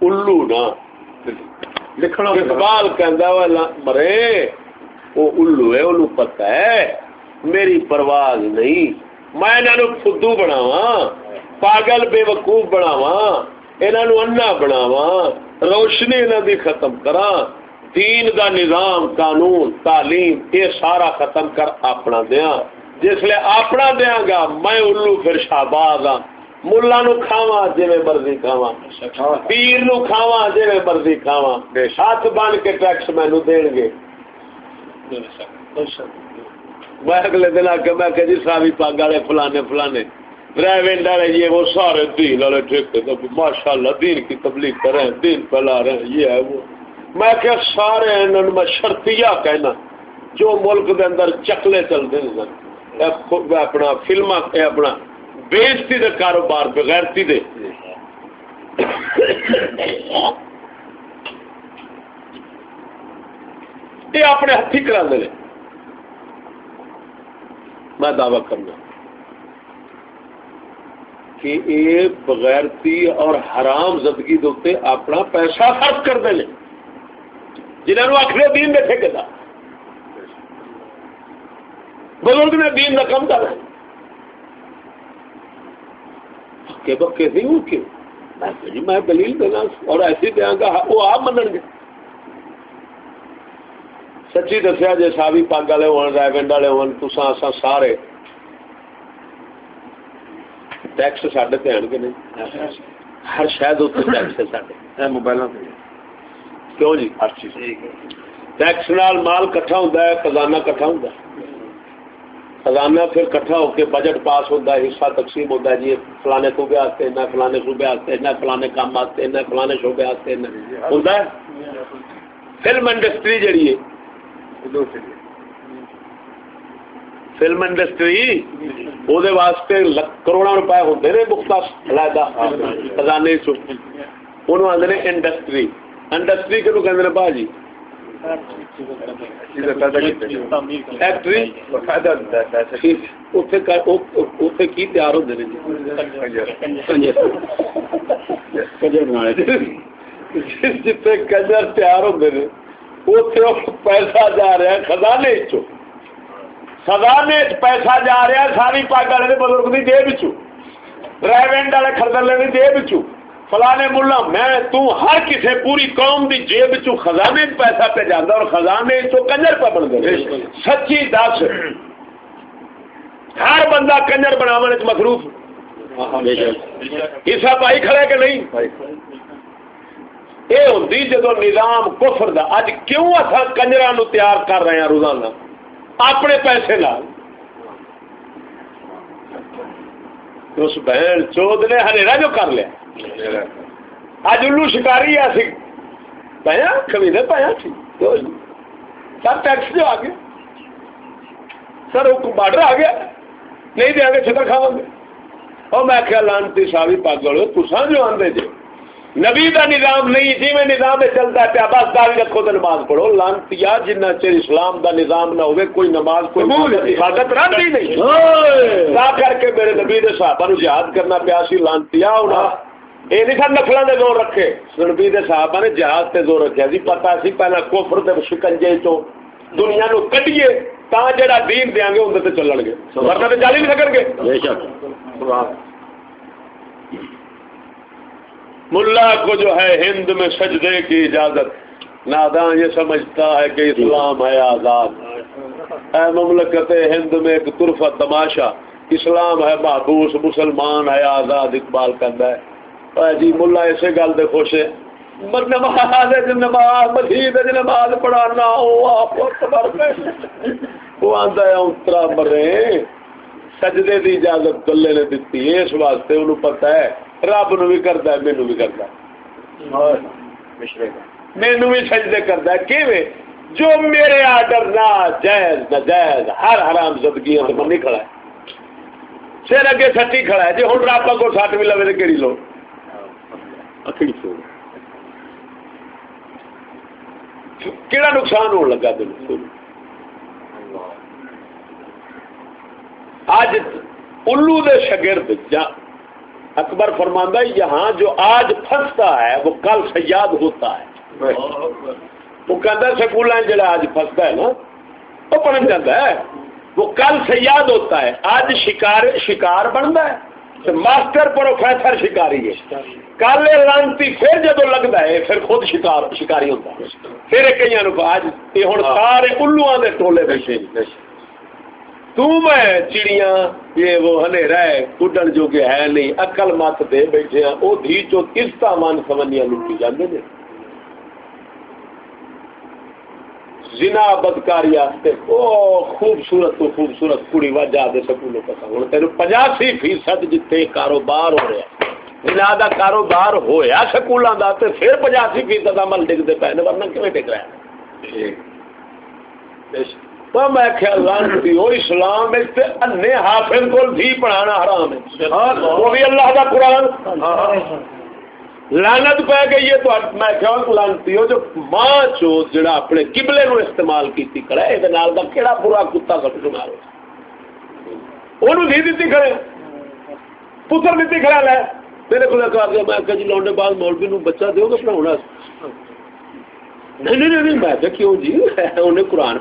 الو نا لکھنا اقبال کہندا مرے وہ الو ہے انہوں پتہ ہے میری پرواز نہیں میں انہوں فدو بناواں پاگل بے وقوف بناواں انہوں انا بناواں روشنی انہوں دی ختم کراں دین دا نظام قانون تعلیم یہ سارا ختم کر اپنا دیا جس لیے اپنا دیا گا میں الو پھر شہباز ہاں ملا نو کھاوا جی مرضی کھاوا پیر نو کھاوا جی مرضی کھاوا ہاتھ بن کے ٹیکس مینو دین گے۔ میں اگلے دن آ کے میں کہ جی ساوی پاگ والے فلانے فلانے ریونڈ والے یہ وہ سارے دین والے ٹھیک ماشاء اللہ دین کی تبلیغ کر رہے ہیں دین پھیلا رہے ہیں یہ ہے وہ۔ میں کہ سارے انہوں میں شرطیہ کہنا جو ملک دے اندر چکلے چلتے ہیں۔ اپنا فلم اپنا بےزتی دے کاروبار، بغیرتی دے۔ یہ اپنے ہاتھی کرا دے میں دعوی کرنا۔ کہ یہ بغیرتی اور حرام زندگی دے اپنا پیسہ خرچ کر دیں جنہوں آخر دین دے ٹھیک بزرگ نے دین کا کم کر پکے پکے سی وہ کیوں جی میں دلیل دینا اور ایسی دیا گا وہ آپ من گے۔ سچی دسیا جی ساوی پگ والے ہو رائے پنڈ والے ہو تسا سارے۔ ٹیکس سڈے پہ آن کے نہیں؟ ہر شاید اتنے ٹیکس ہے موبائل کیوں جی؟ ہر چیز ٹیکس نال مال کٹھا ہے خزانہ کٹھا ہے۔ خزانہ پھر کٹھا ہو کے بجٹ پاس ہوتا ہے، حصہ تقسیم ہوتا ہے جی فلانے صوبے آتے ہیں فلانے صوبے آتے ہیں فلانے کام آتے ہیں فلانے شعبے آتے ہیں ہوتا ہے؟ فلم انڈسٹری جڑی ہے۔ فلم انڈسٹری وہ واسطے کروڑوں روپئے ہوتے ہیں مختص علیحدہ خزانے چ آدھے انڈسٹری انڈسٹری کے کہ پا کی تیار ہوتے جتنے تیار ہوتے ہیں پیسہ جا رہا ہے خزانے چو خزانے پیسہ جا رہا ہے ساری پاگ والے بزرگ کی جیب چو ریونڈ والے خردر کی جیب چو فلانے ملا، میں تو ہر کسی پوری قوم دی جیب چو خزانے پیسہ پہ جانا اور خزانے چو کنجر پہ بن گئے۔ سچی دس۔ ہر بندہ کنجر بناو مصروف۔ حصہ پائی کھڑا کہ نہیں؟ یہ ہوتی جدو نظام کفر دا، اج کیوں اصا کنجرا نو تیار کر رہے ہیں روزانہ؟ اپنے پیسے لال۔ اس بہن چود نے ہنیرا جو کر لیا۔ اج الو شکاری ہے پایا کبھی نے پایا سر ٹیکس جو آ گیا سر بارڈر آ گیا نہیں دیا گے چھتر کھاوا گے اور میں کیا لانتی ساری پاگل تسا جو آدھے جی نبی کا نظام نہیں جی میں نظام چلتا ہے بس داری رکھو تو نماز پڑھو لانتی جنہ چر اسلام دا نظام نہ ہوئے کوئی نماز کوئی حفاظت رہتی نہیں کر کے میرے نبی صحابہ نو جہاد کرنا پیا سی لانتی یہ نہیں سر نفلوں نے زور رکھے سنبی صاحب نے جہاز سے زور رکھا جی پتا سی پہلے کوفر دے شکنجے چو دنیا نو کٹیے تا جڑا دین دیا گے اندر چلن گے ورنہ چل ہی نہیں سکن گے ملا کو جو ہے ہند میں سجدے کی اجازت ناداں یہ سمجھتا ہے کہ اسلام ہے آزاد اے مملکت ہند میں ایک طرفہ تماشا اسلام ہے محبوس مسلمان ہے آزاد اقبال کرتا ہے جی ملا اسی گل دے خوش ہے جی، نماز نماز مسیح جی، نماز پڑھانا وہ آتا ہے اترا مرے۔ سجدے دی اجازت کلے نے دیتی اس واسطے انہوں پتا ہے، رب نو بھی کرتا ہے مینو بھی کرتا ہے۔ مینو بھی سجدے کرتا ہے۔ کہ جو میرے آڈر نہ جائز نہ جائز ہر حرام زدگی کھڑا ہے۔ سر اگے سٹی کھڑا ہے۔ جی ہوں رب کو سٹ بھی لوگ کہڑی لوگ اکڑی چھوڑ کیڑا نقصان ہونے لگا دل اج الو دے شگرد اکبر فرماندہ یہاں جو آج پھنستا ہے وہ کل سیاد ہوتا ہے وہ کہتا سکول جڑا آج پھنستا ہے نا وہ پڑھ جاتا ہے وہ کل سیاد ہوتا ہے آج شکار شکار بنتا ہے ماسٹر پروفیسر شکاری ہے۔ کل لانتی پھر جدو لگتا ہے پھر خود شکار شکاری ہوتا ہے۔ پھر کئی آج یہ ہوں سارے الو کے ٹولے بیٹھے۔ تو میں چڑیاں یہ وہ ہنیرا ہے کڈن جو کہ ہے نہیں اکل مت دے بیٹھے وہ دھی چو کستا من سمنیاں لٹی جاندے نے۔ زنا بدکاری آستے او خوبصورت تو خوبصورت کڑی وجہ دے سکولوں پتہ ہوں تینوں پچاسی فیصد جتے کاروبار ہو رہا زنا دا کاروبار ہویا سکولاں دا تے پھر پچاسی فیصد عمل ڈگتے پے۔ نے ورنہ کیویں ڈگ رہا میں خیال لانتی ہو اسلام انے حافظ کو بھی پڑھانا حرام ہے۔ وہ بھی اللہ کا قرآن۔ لانت پہ گئی ہے تو میں خیال لانتی ہو جو ماں چو جڑا اپنے قبلے نو استعمال کیتی کھڑا ہے یہ نال دا کیڑا برا کتا سب شمار ہو انہوں نہیں کھڑے۔ پتر دیتی کھڑا لے۔ میرے کو کہا کہ میں کہ جی لونڈے بعد مولوی نو بچہ دیو گے پڑھاؤنا نہیں نہیں نہیں میں کہ کیوں جی؟ انہیں قرآن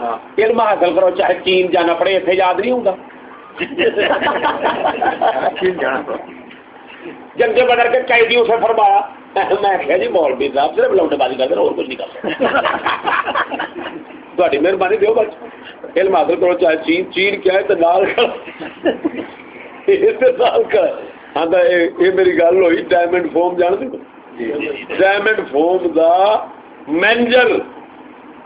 ہاں۔ علم حاصل کرو چاہے چین جانا پڑے اتنے یاد نہیں ہوگا جنگ بدر کے قیدیوں سے فرمایا میں کہا جی مولوی صاحب صرف لوٹے بازی کرتے اور کچھ نہیں کرتے تھوڑی مہربانی دیو بچ علم حاصل کرو چاہے چین چین کیا ہے تو نال کر۔ ہاں یہ میری گل ہوئی ڈائمنڈ فوم جان دی ڈائمنڈ فوم دا مینجر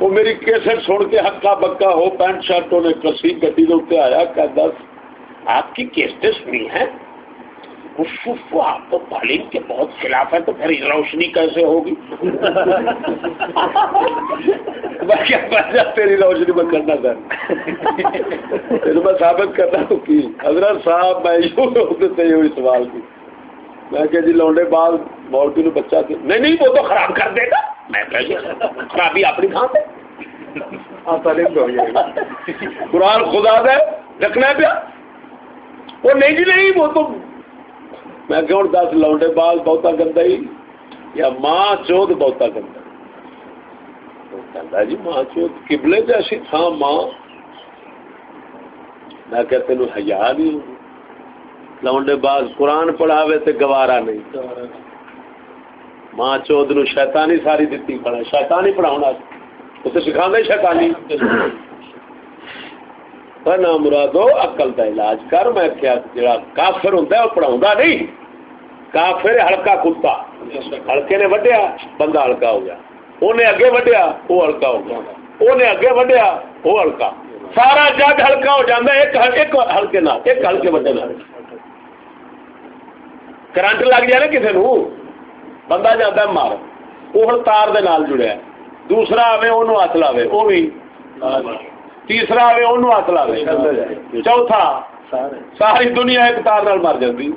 وہ میری کیسٹ سن کے ہکا بکا ہو پینٹ شرٹوں نے کسی گڈی کے اتنے آیا کہ دس آپ کی کیسٹیں سنی ہیں؟ آپ تو تعلیم کے بہت خلاف ہے تو پھر روشنی کیسے ہوگی؟ تیری روشنی میں کرنا تھا؟ میں ثابت کرنا تو کی حضرت صاحب میں یوں سوال کی۔ میں کہ جی لونڈے بعد مولوی نے بچہ نہیں نہیں وہ تو خراب کر دے گا۔ میں خرابی اپنی تھان پہ قرآن خدا دے رکھنا پیا۔ وہ نہیں جی نہیں وہ تو میں کہ دس لونڈے بال بہتا گندا ہی یا ماں چوت بہتا گندا۔ جی ماں چوت کبلے جیسی تھا ماں۔ میں کہ تین ہزار نہیں ہوگی لونڈے باز قرآن پڑھاوے تے گوارا نہیں۔ ماں چود نو شیطانی ساری دیتی پڑھا شیطانی پڑھاؤنا تو تے سکھاندے شیطانی۔ نہ مرادو عقل دا علاج کر۔ میں کیا جڑا کافر ہوندا ہے، او پڑھاوندا نہیں۔ کافر ہلکا کتا۔ ہلکے نے وڈیا، بندہ ہلکا ہو گیا۔ اونے اگے وڈیا، او ہلکا ہو گیا۔ اونے اگے وڈیا، او ہلکا۔ سارا جگ ہلکا ہو جاندا ایک ایک ہلکے نال، ایک ہلکے وڈے نال۔ کرنٹ لگ جائے نا کسی نو بندہ جاتا ہے، مار۔ وہ ہوں تار دے نال جڑیا دوسرا آئے وہ ہاتھ لاوے وہ بھی تیسرا آئے وہ ہاتھ لاوے چوتھا ساری دنیا ایک تار مر جاتی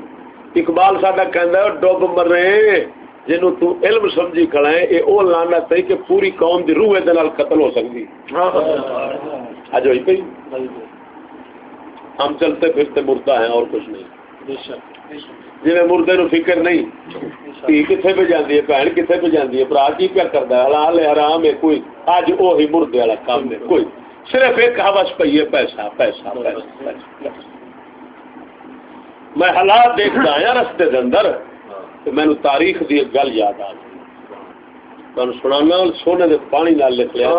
اقبال ساڈا کہہ ڈب مرے جنو تو علم سمجھی کھڑا ہے یہ وہ لانا چاہیے کہ پوری قوم دی روح دے نال قتل ہو سکتی اج ہوئی پی ہم چلتے پھرتے مردہ ہیں اور کچھ نہیں۔ جی مردے نو فکر نہیں۔ دھی کتنے پہ جاتی ہے بھن کتنے پہ جاتی ہے برا کی کیا کرتا ہے؟ حلال ہے حرام ہے کوئی۔ اج وہی مردے والا کام ہے کوئی۔ صرف ایک ہوس پی ہے پیسہ پیسہ پیسہ میں حالات دیکھتا آیا رستے دے اندر مینو تاریخ کی ایک گل یاد آ گئی۔ سنا سونے دے پانی نال لکھ لیا۔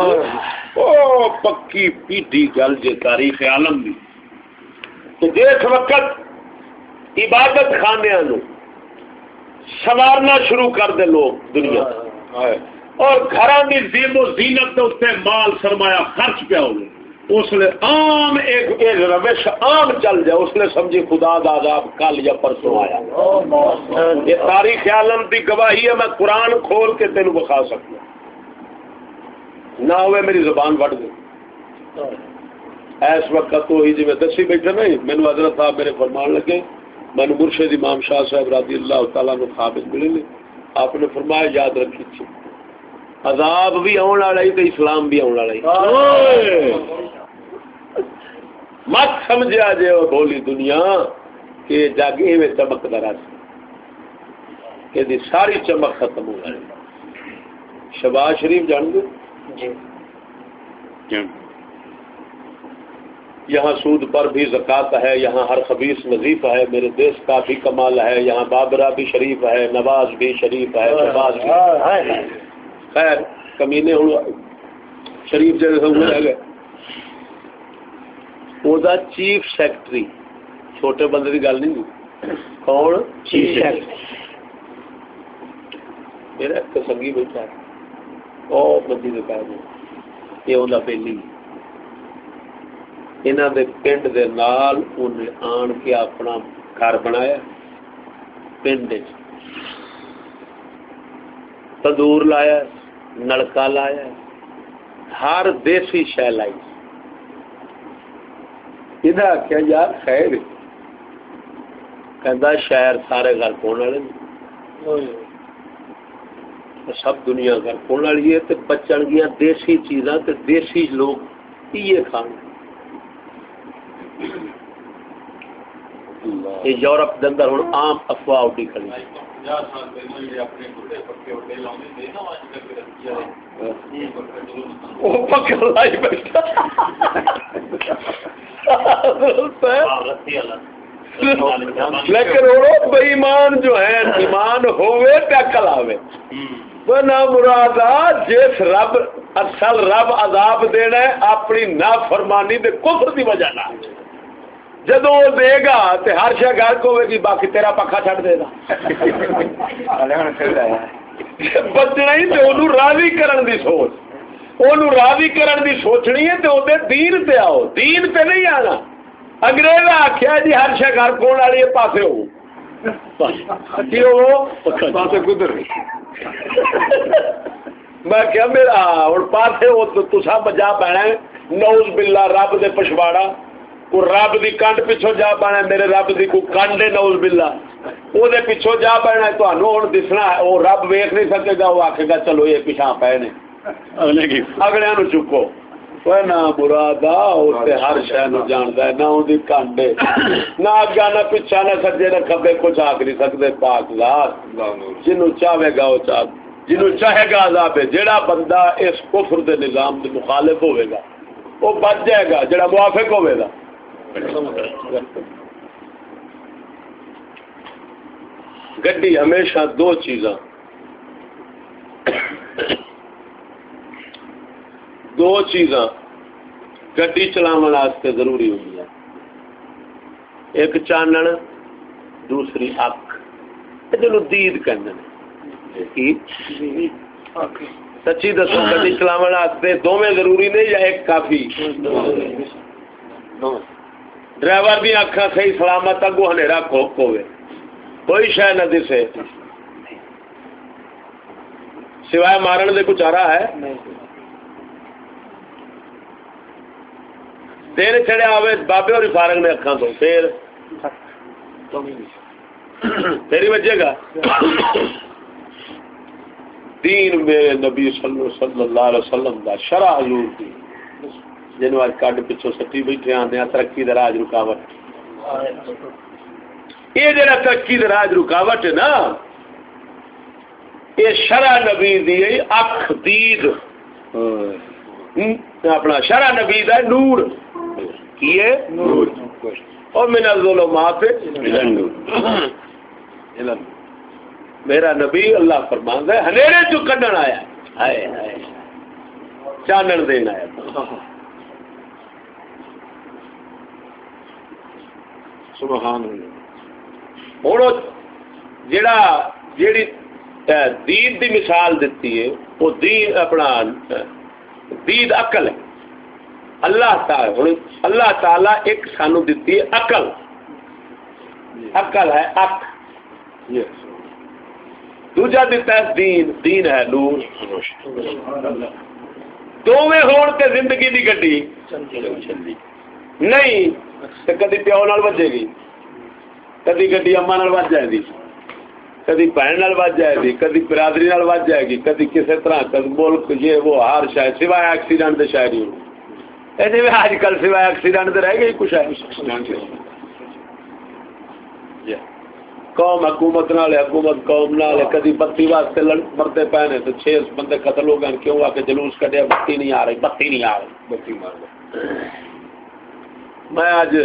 او پکی پیٹی گل جی تاریخ عالم دی۔ جس وقت عبادت خانے سوارنا شروع کر دے لوگ دنیا۔ اور گھر کی زیب و زینت مال سرمایا خرچ پیا ہو اس لیے عام ایک ایک روش عام چل جائے، اس نے سمجھی خدا داداب کل یا پرسوں آیا۔ یہ تاریخ عالم کی گواہی ہے، میں قرآن کھول کے تین بخا سکتا نہ ہوئے میری زبان بڑھ گئی۔ اس وقت تو ہی جی میں دسی بیٹھا نہیں مینو حضرت صاحب میرے فرمان لگے۔ میں مرشد امام شاہ صاحب رضی اللہ تعالیٰ نے خوابت ملے لے آپ نے فرمایا، یاد رکھی تھی۔ عذاب بھی آن والا ہی تو اسلام بھی آن والا مت سمجھا جے وہ بولی دنیا کہ جگ ایویں چمکتا رہا کہ دی ساری چمک ختم ہو جائے شباز شریف جان گے؟ جی۔ یہاں سود پر بھی زکات ہے یہاں ہر خبیص نظیف ہے میرے دیش کا بھی کمال ہے یہاں بابرا بھی شریف ہے نواز بھی شریف ہے شہباز بھی۔ خیر کمینے شریف جیسے ہوئے گئے وہ چیف سیکٹری چھوٹے بندے کی گل نہیں کون؟ Chief secretary. میرا ایک بیٹھا ہے۔ او بندی یہ اوندا پہلی۔ انہاں دے پنڈ دے نال انہیں آن کے اپنا گھر بنایا۔ پنڈ تندور لایا۔ نلکا لایا ہر دیسی شہ لائی۔ انہیں آخیا یار خیر کہ شہر سارے گھر کون والے سب دنیا گھر کون والی ہے؟ بچن گیا دیسی چیزاں دیسی لوگ پیے کھان؟ یہ یورپ کے اندر ہوں عام افواہ اڈی کھڑی۔ لیکن بےمان جو ہے ایمان ہوئے ٹکل آوے۔ بنا مراد جس رب اصل رب عذاب دینا ہے اپنی نافرمانی دے کفر دی وجہ نہ جدو دے گا تو ہر شہ گھر کو ہوئے گی باقی تیرا پکا چڑھ دے گا۔ بچنا ہی تو راضی کرن دی سوچ۔ وہ راضی کرن دی سوچنی ہے تو دین تے آؤ۔ دین تے نہیں آنا۔ انگریز آخیا جی ہر شہ گھر کون والی پاسے ہو۔ میں کیا میرا ہوں پاسے وہ تو سب جا پینا نوز بلا رب دے پچھواڑا کو رب دی کنڈ پچھو جا پانا میرے رب دی کو کنڈ نوز بلا وہ پچھو جا پانا ہوں دسنا وہ رب ویخ نہیں سکے گا وہ آخے گا چلو یہ پیچھا پے نے۔ اگلے نو چکو۔ نہ برا ہر شہ نو جانتا ہے نہ اندی کنڈ نہ اگا نہ پچھا نہ سجے نہ کبے کچھ آخ نہیں سکتے پاک ذات۔ جنو چاہے گا وہ چاہ۔ جنو چاہے گا عذاب ہے۔ جیڑا بندہ اس کفر دے نظام دے مخالف ہوئے گا وہ بچ جائے گا جڑا موافق ہوئے گا۔ گڈی ہمیشہ دو چیزاں۔ دو چیزاں گڈی واسطے ضروری ہوئی ہے ایک چانن، دوسری اک جن دید کہ سچی دسو، گڈی واسطے دونوں ضروری نے یا ایک کافی؟ ڈرائیور بھی اکھا صحیح سلامت اگو ہنیرا کھوک ہوئے کوئی شہ نہ دسے سوائے مارن دے کچھ آ ہے۔ تیرے چڑے آوے بابے اور فارغ نے اکھا تو۔ پھر تیری بچے گا۔ دین میں نبی صلی اللہ علیہ وسلم دا شرع حضور کی جنو اج کڈ پچھو سٹی بیٹھے آنے ترقی دے راج رکاوٹ یہ جڑا ترقی دے راج رکاوٹ ہے نا یہ شرع نبی دی اکھ دید اپنا شرع نبی دا نور کیے نور اور من الظلمات میرا نبی اللہ فرمان ہے ہنیرے جو کڈن آیا ہائے ہائے چانن دین آیا سبحان ہوں جڑا جیڑی دید دی مثال دیتی ہے وہ دین اپنا دید عقل ہے۔ اللہ تعالی اللہ تعالی ایک سانو دیتی ہے عقل۔ عقل ہے اک دوجا دیتا ہے دین دین ہے نور۔ دونوں ہون تے زندگی دی گڈی۔ نہیں تو کدی پیو نال بجے گی کدی گڈی اما نال بج جائے گی کدی بہن نال بج جائے گی کدی برادری نال بج جائے گی کدی کسی طرح کدی ملک یہ وہ ہر شاید سوائے ایکسیڈنٹ دے شاید ہی ایسے بھی آج کل سوائے ایکسیڈنٹ دے رہ گئی کچھ ہے قوم حکومت نال حکومت قوم نال کدی بتی واسطے مرتے پے نے تو چھ بندے قتل ہو گئے کیوں آ کے جلوس کڈیا بتی نہیں آ رہی بتی نہیں آ رہی بتی مار میں اج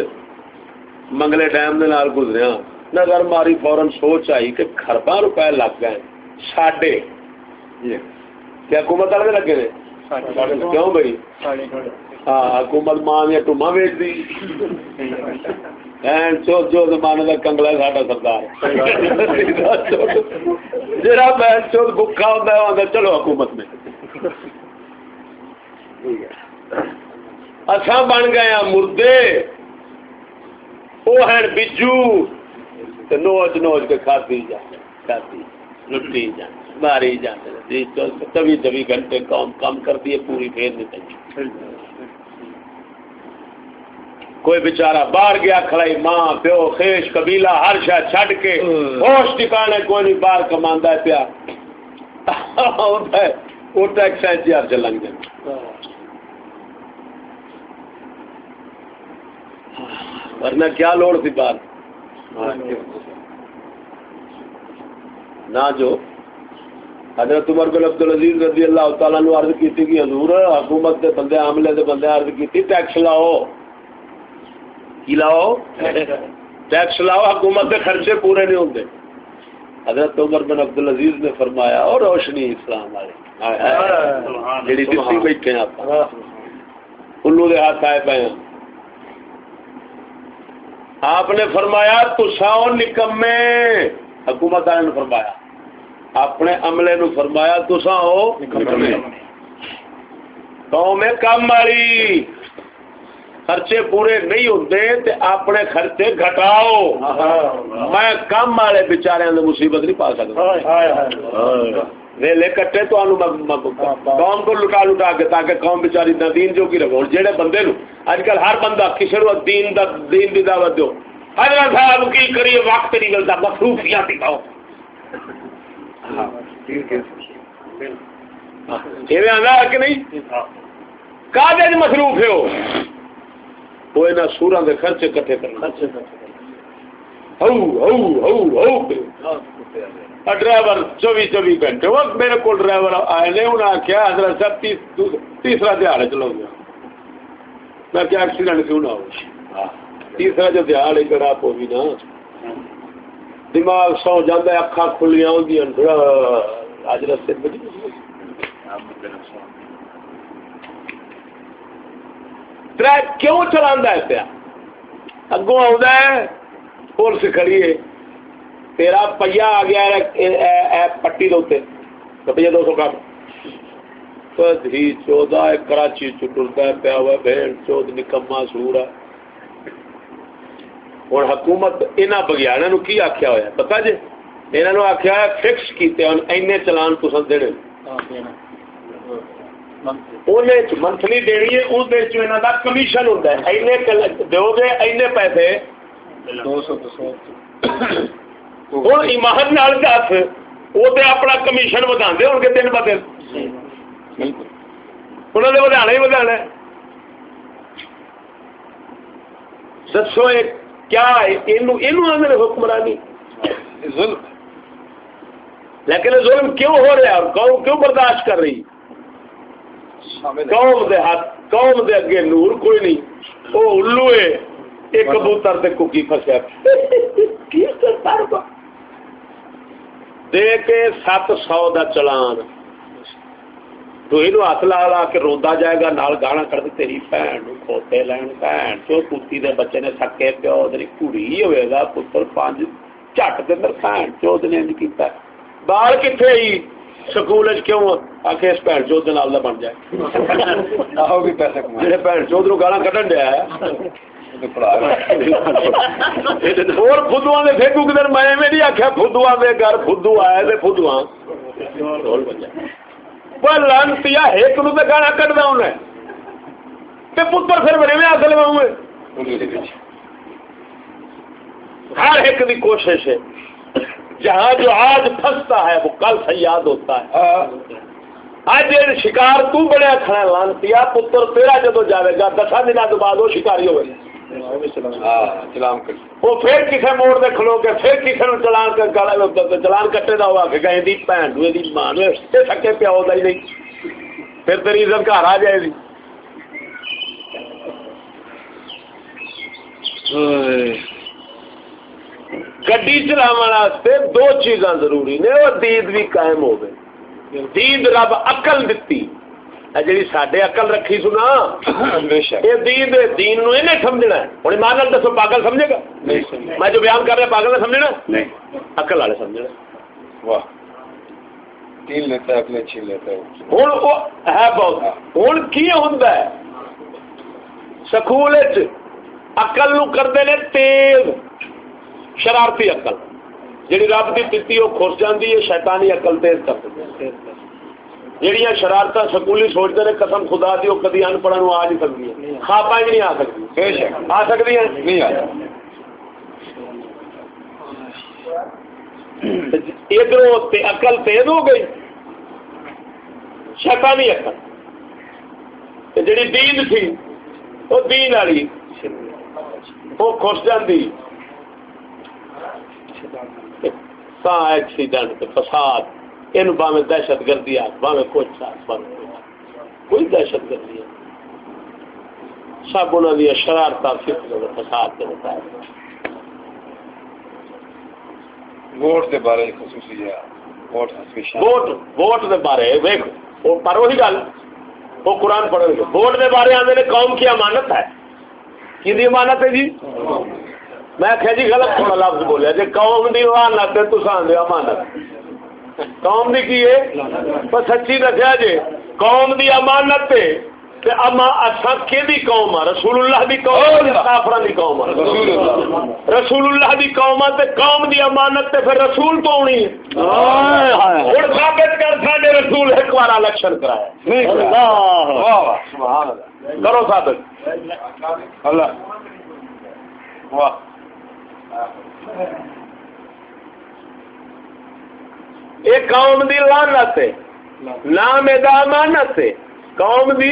منگلے ڈیم دے نال گزریا۔ نظر ماری فورن سوچ آئی کہ خرباں روپے لگ گئے ساڈے۔ کیا حکومت والے لگے نے؟ کیوں بھائی؟ ہاں حکومت ماں یا ٹوما ویچ دی کا کنگلا ساڈا سردار۔ چوت ہوتا ہے چلو حکومت میں۔ اچھا بن گئے ہاں ہیں مردے۔ وہ ہیں بجو نوچ نوچ کے کھاتی جاتی کھاتی، لٹی جاتی ماری جاتے چوبی چوبی گھنٹے کام کام کر دیے پوری پھیر نہیں کوئی بچارا باہر گیا کھڑائی ماں، پیو، خیش، قبیلہ، ہر شہ چھڈ کے ہوش ٹکانے کوئی نہیں باہر کما پیا۔ وہ ٹیکس جی ہر چلن گے ورنہ کیا لوڑ تھی باہر نہ جو حضرت عمر بن عبد العزیز رضی اللہ تعالیٰ نے عرض کی کہ حضور حکومت دے بندے عاملے دے بندے عرض کی ٹیکس لاؤ۔ کی لاؤ؟ ٹیکس لاؤ حکومت کے خرچے پورے نہیں ہوتے حضرت عمر بن عبد العزیز نے فرمایا اور روشنی اسلام والے جی بیٹھے ہیں آپ۔ الو دے ہاتھ آئے پے ہیں۔ آپ نے فرمایا تو ساؤ نکمے۔ حکومت نے فرمایا۔ اپنے عملے نو فرمایا تو ساؤ نکمے۔ قوم کم والی۔ خرچے پورے نہیں ہوتے تے اپنے خرچے گھٹاؤ۔ میں کم والے بچارے مصیبت نہیں پا سکتا ویلے کٹے تو قوم کو لٹا لٹا کے تاکہ قوم بچاری دین جو کی رکھو جہے بندے نو اج کل ہر بندہ کسی نو دین دا دین دی دعوت دو حضرت صاحب کی کریے وقت نہیں ملتا مصروفیات دکھاؤ کہ نہیں کا مصروف ہے وہ یہاں سورا کے خرچے کٹھے کرنا ڈرائیور چوبی چوبی گھنٹے وہ میرے کو ڈرائیور آئے نے انہیں آخیا حضرت صاحب تیسرا دیہڑ چلاؤ گا میں کیا ایکسیڈنٹ کیوں نہ ہو؟ تیسرا جو دیہڑ کڑا پو بھی نا۔ دماغ سو جانا اکھا کھلیاں ہوں حضرت سے کیوں چلا ہے پیا؟ اگوں پولیس کھڑی ہے۔ تیرا پہیا آ گیا پٹی دے پہیا دو سو کم۔ چودہ کراچی چٹرتا پیا ہوا بہن چود نکما سور ہے۔ ہوں حکومت یہاں بگیاڑ کی آخیا ہوا پتا جی؟ یہاں آخیا فکس کیتے این چلان پسند دینے منتھلی دینی ہے، اس کا کمیشن ہوتا ہے۔ دو گے این پیسے۔ دو سو۔ ہوں ایمان دس وہ اپنا کمیشن ودا ہو گے تین بندے انہوں نے ودا ہی ودا دسو کیا آدھے حکمرانی ظلم لیکن ظلم کیوں ہو رہا اور کیوں برداشت کر رہی قوم دے ہاتھ قوم دے اگے نور کوئی نہیں وہ الو ہے ایک کبوتر تے ککی فسیا دے کے سات سو دا چلان۔ تو یہ ہاتھ لا لا کے روندا جائے گا نال گانا کر دے تیری بھن کھوتے لین بھن چو کتی دے بچے نے سکے پیو تیری کڑی ہوئے گا پتر پانچ جٹ کے اندر بھن چو نے انج کیتا بال کتنے ہی؟ سکول کیوں؟ آخ اس بھن چوت نال بن جائے۔ جہے بھن چوت نو گالا کٹن دیا اور میں نہیں دے گھر ایک نو گانا کٹنا انہیں پتر پھر میرے میں اصل میں ہر ایک دی کوشش ہے جہاں جو آج پھنستا ہے وہ کل سے یاد ہوتا ہے آج شکار تو بڑے کھڑا لانتی پتر تیرا جدو جائے گا دسا دن بعد وہ شکاری ہوئے وہ پھر موڑ دے کھلو کے، پھر نو چلان چلان کٹے دا ہوا کہ گئے دی دوے دی ماں نو تے نہیں۔ پھر تیری عزت گھر آ جائے گی گڈی چلاو دو چیزاں ضروری نے وہ دید بھی قائم ہو گئے۔ دید رب اقل دتی۔ جی سڈے اقل رکھی سنا یہ دین نو انہیں سمجھنا ہے ہوں ایمان دسو پاگل سمجھے گا میں جو بیان کر رہا پاگل نے سمجھنا اقل والے سمجھنا واہ تین لیتا ہے اپنے چھین لیتا ہے ہوں وہ ہے بہت ہوں کی ہوں سکول اقل نو کرتے ہیں تیز شرارتی اقل جی رب کی پیتی وہ خس جاتی ہے شیطانی اقل تیز کر دیتے جہیا شرارت سکولی سوچتے ہیں قسم خدا دی وہ کدی ان پڑھن آ نہیں سکتی خوابا نہیں آ سکتی آ سکتی ہیں نہیں آ ادھر اقل تیز ہو گئی۔ شیطانی اقل جڑی دین تھی وہ دین والی۔ وہ خوش جاتی ایکسیڈنٹ فساد۔ یہ باوے دہشت گردی آ باوے کچھ کوئی دہشت گردی ہے سب انہوں نے شرارت فساد کے ووٹ کے بارے خصوصی ہے ووٹ ووٹ ووٹ دے بارے پر وہی گل وہ قرآن پڑھو گے ووٹ دے بارے قوم کی امانت ہے کی امانت ہے جی میں جی غلط تھوڑا لفظ بولیا جی قوم کی امانت ہے آدھے امانت قوم دی کی ہے سچی دسیا جی قوم دی امانت تے تے اما اساں قوم ہے رسول اللہ دی قوم کافراں دی قوم ہے رسول اللہ دی قوم تے قوم دی امانت تے پھر رسول تو ہونی ہے ہن ثابت کر ساڈے رسول ایک بار الیکشن کرایا۔ اللہ۔ واہ سبحان اللہ۔ کرو ثابت۔ اللہ۔ واہ۔ ایک قوم دی لعنت ہے۔ نام دا امانت ہے۔ قوم دی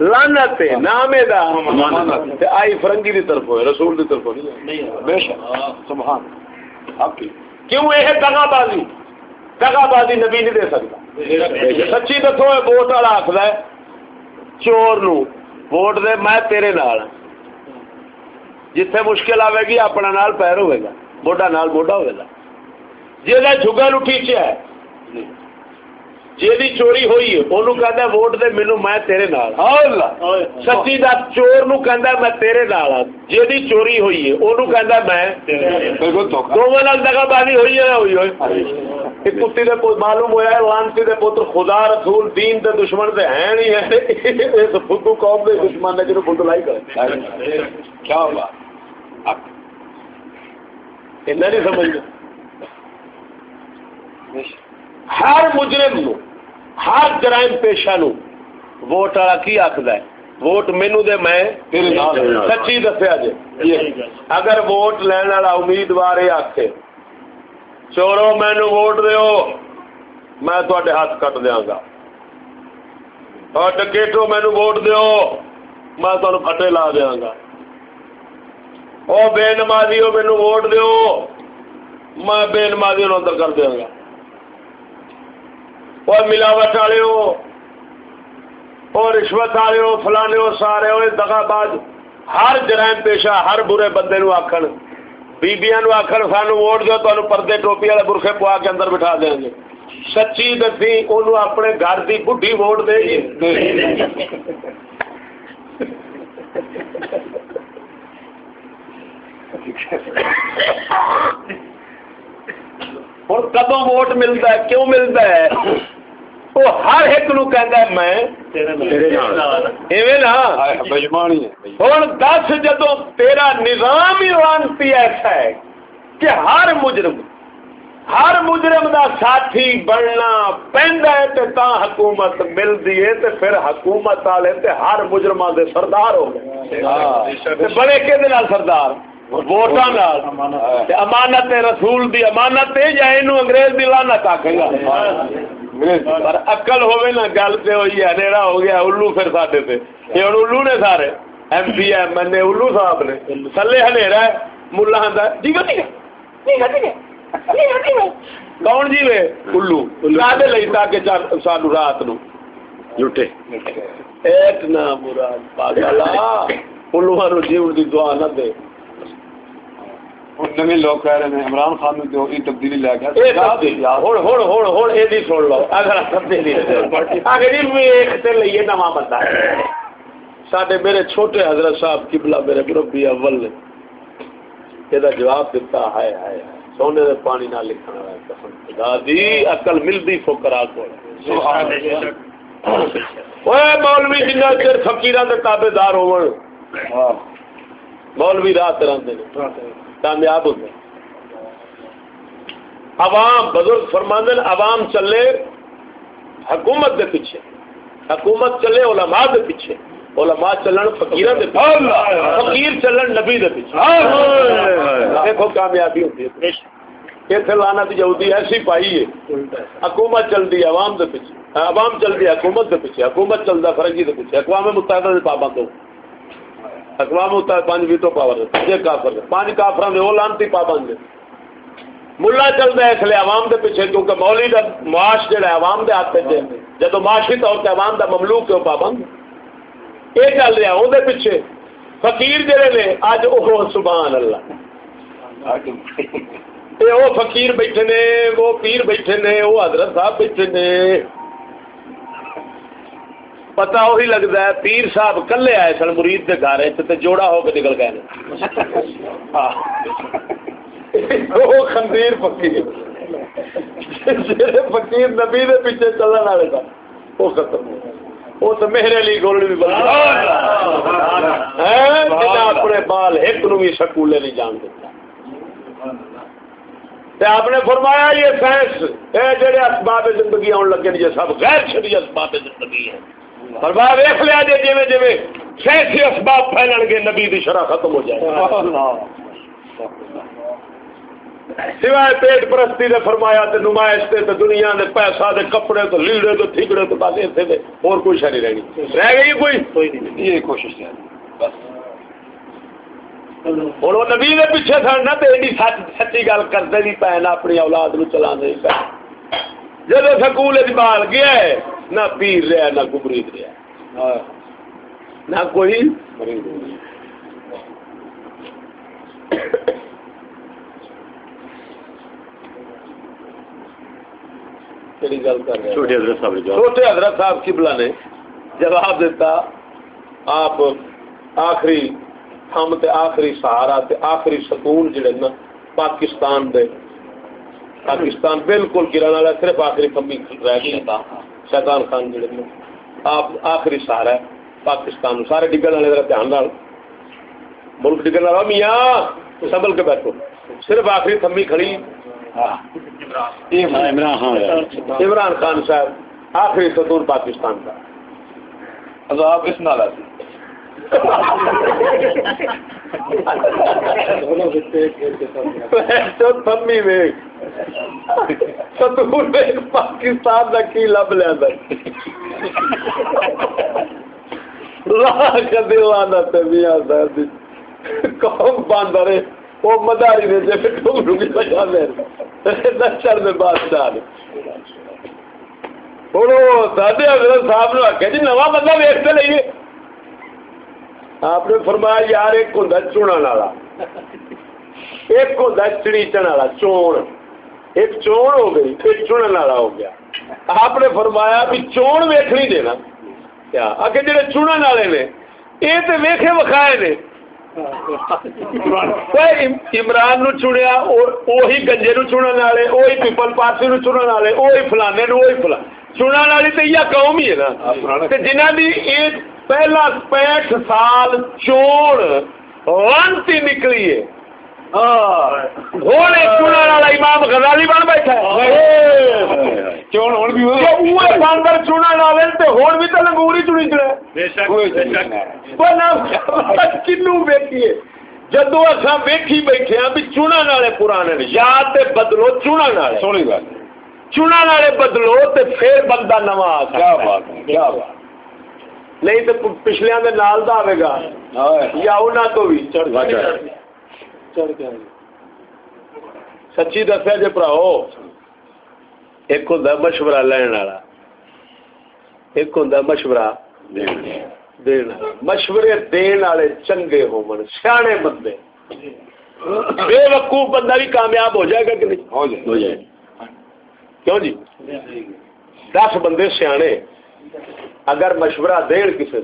لعنت ہے۔ نام دا امانت۔ تے آئی فرنگی دی طرف ہے رسول دی طرف نہیں۔ بے شک۔ سبحان اب کی کیوں یہ دغا بازی دغا بازی نبی نہیں دے سکتا۔ سچی دسو ووٹ والا آخر ہے۔ چور نو۔ ووٹ دے میں تیرے نال جتھے مشکل آئے گی اپنا نال پیر ہوئے گا۔ موڈا نال موڈا ہوئے گا۔ جہاں ٹھیچیا ہے۔ جی چوری ہوئی ہے وہ کہہ ووٹ دے مینو میں تیرے نال۔ سچی دا چور نو میں تیرے نال ہاں۔ جی چوری ہوئی ہے وہ کہندا میں دونوں نال دگا بازی ہوئی ہے ہوئی ہوئی؟ کتی دے معلوم ہوا ہے دے پتر خدا رسول دین دے دشمن تے ہیں نہیں ہے اس فدو قوم دے دشمن نے جنوں فدو لائی کر۔ کیا ہوا اتنا نہیں سمجھ ہر مجرم نو ہر جرائم پیشہ نو ووٹ والا کی آخد ہے؟ ووٹ مینو دے میں سچی دسیا جی اگر ووٹ لین والا امیدوار یہ آخے چورو مینو ووٹ دیو میں تے ہاتھ کٹ دیا گا۔ اور ڈکیٹو مینو ووٹ دیو میں تمہیں پٹے لا دیا گا۔ وہ بے نمازی مینو ووٹ دیو میں بے نمازی اندر کر دیا گا۔ اور ملاوٹ والے ہو، اور رشوت والے ہو، فلانے ہو، سارے ہو دگا باز ہر جرائم پیشہ ہر برے بندے نو آخر بیبیاں نو آخر سانو ووٹ دو تو پردے ٹوپی والے برخے پوا کے اندر بٹھا دیں گے۔ سچی دسی ان اپنے گھر کی بڈھی ووٹ دے ہوں کدو ووٹ ملتا ہے؟ کیوں ملتا ہے؟ وہ ہر ایک نو کہ میں ہوں دس جدو تیرا نظام ہی لانتی ایسا ہے کہ ہر مجرم ہر مجرم دا ساتھی بننا پہنتا ہے تے تا حکومت ملتی ہے تے پھر حکومت والے تے ہر مجرم دے سردار ہو گئے بڑے کہ سردار ووٹان امانت رسول دی امانت یا انگریز دی لانت آکھے گا پر اکل ہوئے نا گل تے ہوئی ہے نیڑا ہو گیا الو پھر ساڈے تے یہ ہن الو نے سارے M P M L A الو صاحب نے تھلے ہنیرا ہے ملا آتا جی کون جی وے الو کادے لئی تاکہ سانو رات نو ایک نہ مراد پاگلا الوہاں نو جیون دی دعا نہ دے نویں لوگ کہہ رہے ہیں عمران خان نے جو تبدیلی لے گیا ہوں ہوں ہوں ہوں یہ سن لو اگر تبدیلی اگر تے لئیے نواں بندہ سڈے میرے چھوٹے حضرت صاحب قبلہ میرے مربی اول نے یہ جواب دیتا ہے ہے سونے دے پانی نہ لکھنا ہے قسم خدا دی عقل ملدی فقرا کو اوے مولوی جنہ چر فقیراں دے تابعدار ہون مولوی رات رہندے نے کامیاب ہوتے عوام بزرگ فرماندن عوام چلے حکومت دے پیچھے۔ حکومت چلے علماء دے پیچھے۔ علماء چلن فقیر دے پیچھے۔ فقیر چلن نبی دے پیچھے۔ دیکھو کامیابی ہوتی ہے اتنے لانا یہودی ایسی پائی ہے۔ حکومت چلتی عوام دے پیچھے۔ عوام چلتی حکومت دے پیچھے۔ حکومت چلتا فرنگی دے پیچھے۔ اقوام متحدہ دے پابند ہو۔ اقوام متحدہ پانچ ویٹو پاور یہ کافر پانچ کافر نے وہ لانتی پابند ملا چلتا ہے، اس لیے عوام دے پیچھے، کیونکہ مولی کا معاش جہا عوام دے ہاتھ سے جب معاشی طور پہ عوام دا مملوک ہے، وہ پابند یہ چل رہا وہ پیچھے۔ فقیر جڑے نے اج وہ سبحان اللہ۔ یہ وہ فقیر بیٹھے نے، وہ پیر بیٹھے نے، وہ حضرت صاحب بیٹھے نے۔ پتا وہی لگتا ہے پیر صاحب کلے آئے سن مرید کے گھر جوڑا ہو کے نکل گئے وہ خندیر فقیر۔ جہے فقیر نبی دے پیچھے چلنے والے تھا وہ ختم وہ تو میرے لیے گولڈ بھی بن اپنے بال ایک نو بھی سکولے نہیں جان دیتا۔ آپ نے فرمایا یہ جڑے اسباب زندگی آن لگے یہ سب غیر شری اسباب زندگی فرمایا لیا جی جی سیاسی اسباب پھیلن گے نبی دی شرح ختم ہو جائے سوائے پیٹ پرستی فرمایا تے نمائش تے تے دنیا نے پیسہ دے کپڑے تو لیڑے تو ٹھیکڑے تو بس اتنے دے اور کوئی شہ نہیں رہنی۔ رہ گئی کوئی؟ کوئی نہیں۔ یہ کوشش ہے۔ بس۔ ہوں وہ نبی دے پیچھے سن نہ تو ایڈی سچ سچی گل کرتے نہیں پے نہ اپنی اولاد نو چلا نہیں پے جب سکول بال گیا ہے نہ پیر رہا نہ گمرید رہا نہ کوئی چھوٹے حضرت صاحب نے جواب دیتا آپ آخری ہم تے آخری سہارا تے آخری سکون جڑے نا پاکستان دے۔ پاکستان بالکل گرن والا صرف آخری کمی رہ گیا شیطان خان جڑے نا آپ آخری سہارا ہے پاکستان سارے ڈگن والے دھیان نال۔ ملک ڈگن والا میاں سنبھل کے بیٹھو۔ صرف آخری تھمی کھڑی۔ عمران خان۔ صاحب آخری ستون پاکستان کا عذاب اس نال آتی پاکستان کا کی لب لیا قوم باندر وہ مداری نے جیسے دے۔ میں بادشاہ ہوں حضرت صاحب نے آخیا جی نواں بندہ ویستے لئیے۔ آپ نے فرمایا یار ایک ہوں چونا والا ایک ہوں چڑیچن والا چون۔ ایک چون ہو گئی ایک چنن والا ہو گیا۔ آپ نے فرمایا بھی چون ویخ نہیں دینا۔ کیا؟ اگے جڑے چنن والے نے یہ تو ویخے وکھائے نے۔ عمران نو چنیا وہی گنجے نو چنن والے وہی پیپل پارٹی نو چنن والے وہی فلانے نو وہی فلانے چنن والی تو یہ قوم ہی ہے نا۔ جنہ دی ایک پہلا پینٹ سال چون لانتی نکلی ہے امام غزالی بن بیٹھا باندر چونا والے ہوں بھی چنی چڑے ویکھیے۔ جدو ویکھی بیٹھے ہاں بھی چونا والے پرانے یا تے بدلو چونا والے۔ سونی گل والے بدلو تے پھر بندہ نواں کیا بات کیا بات نہیں تو پچھلے دے نال دا آئے گا۔ یا انہوں تو بھی۔ چڑھ چڑھ کے سچی دسیا جی پراؤ ایک ہوں مشورہ لین والا۔ ایک ہوں مشورہ مشورے دین والے چنگے ہون سیانے بندے۔ بے وقوف بندہ بھی کامیاب ہو جائے گا کہ نہیں؟ ہو جائے۔ کیوں جی؟ دس بندے سیانے۔ اگر مشورہ دین کسی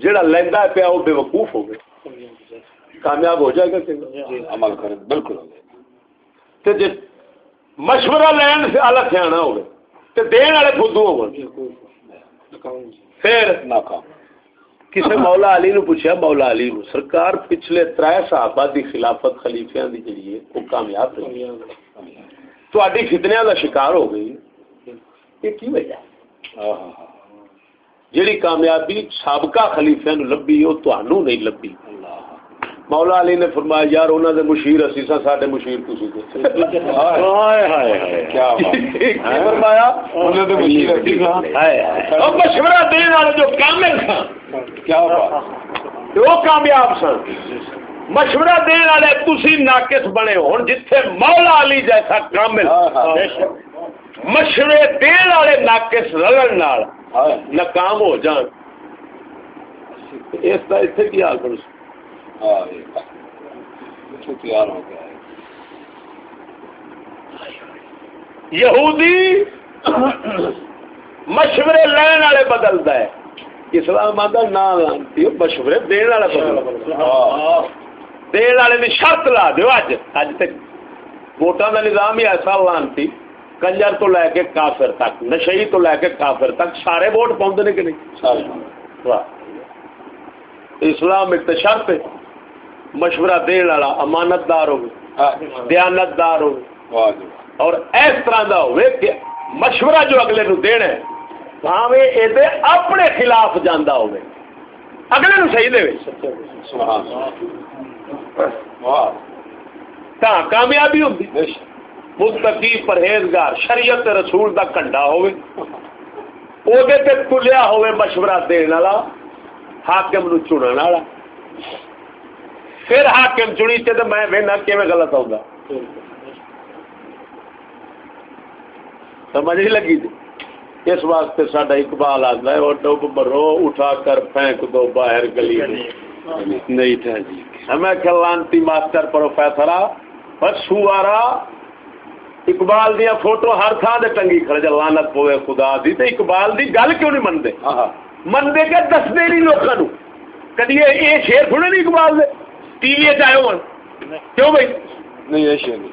جڑا لینا پیا وہ بے وقوف ہو گئے۔ کامیاب ہو جائے گا کہ عمل کرے بالکل۔ جی مشورہ لین سے الگ سیاح ہوگا تو دین والے خود ہو پھر ناکام۔ کسی مولا علی نو پوچھا مولا علی نو سرکار پچھلے تر صحابہ دی خلافت خلیفیاں دی جڑی ہے وہ کامیاب رہی۔ تھی فتنیا کا شکار ہو گئی۔ یہ کی وجہ جیڑی کامیابی سابقہ خلیفیاں نو لبی وہ تہنوں نہیں لبی مولا علی نے فرمایا یار انہوں نے مشیر اسی سا ساڈے مشیر تسی تے ہائے ہائے ہائے۔ کیا فرمایا انہوں نے مشیر اسی سا ہائے۔ او مشورہ دین والے جو کامل سن۔ کیا بات وہ کامیاب سن۔ مشورہ دین والے تسی ناقص بنے ہن جتھے مولا علی جیسا کامل۔ مشورے دین والے ناقص رلن نال ناکام ہو جان۔ اس کا اتنے کی حال کرو تیار ہو گیا یہودی مشورے لین والے بدلتا ہے۔ اسلام آتا نہ لانتی مشورے دن والا بدل دن والے نے شرط لا دو اج اج تک ووٹان کا نظام ہی ایسا لانتی۔ کنجر تو لے کے کافر تک نشئی تو لے کے کافر تک سارے ووٹ پاؤں کہ نہیں؟ اسلام ایک شرط ہے مشورہ دین والا امانت دار ہو۔ دیانت دار ہو اور اس طرح دا ہوئے کہ مشورہ جو اگلے نو دینا ہے بھاوے اے اپنے خلاف جانا ہوئے۔ اگلے نو صحیح دے کامیابی ہوتی متقی پرہیزگار، شریعت رسول دا کنڈا ہوئے او دے تے تلیا ہوئے مشورہ دین والا، حاکم نو چنن والا۔ پھر حاکم چنی تے تو میں وہنا کیویں غلط ہوگا سمجھ نہیں لگی تھی اس واسطے ساڈا اقبال آتا ہے، اور ڈب مرو، اٹھا کر پھینک دو باہر گلی میں۔ نہیں تھا جی ہمیں کلانتی ماسٹر پروفیسر بس سوارا اقبال دیا فوٹو ہر تھان سے ٹنگی کھڑے جا لانت پوے خدا دی تے اقبال دی گل کیوں نہیں منتے منتے کہ دستے نہیں لوگوں کدی یہ شیر سنے نہیں اقبال دے؟ ٹی وی آئے ہو کیوں بھائی نہیں ایشیا نہیں۔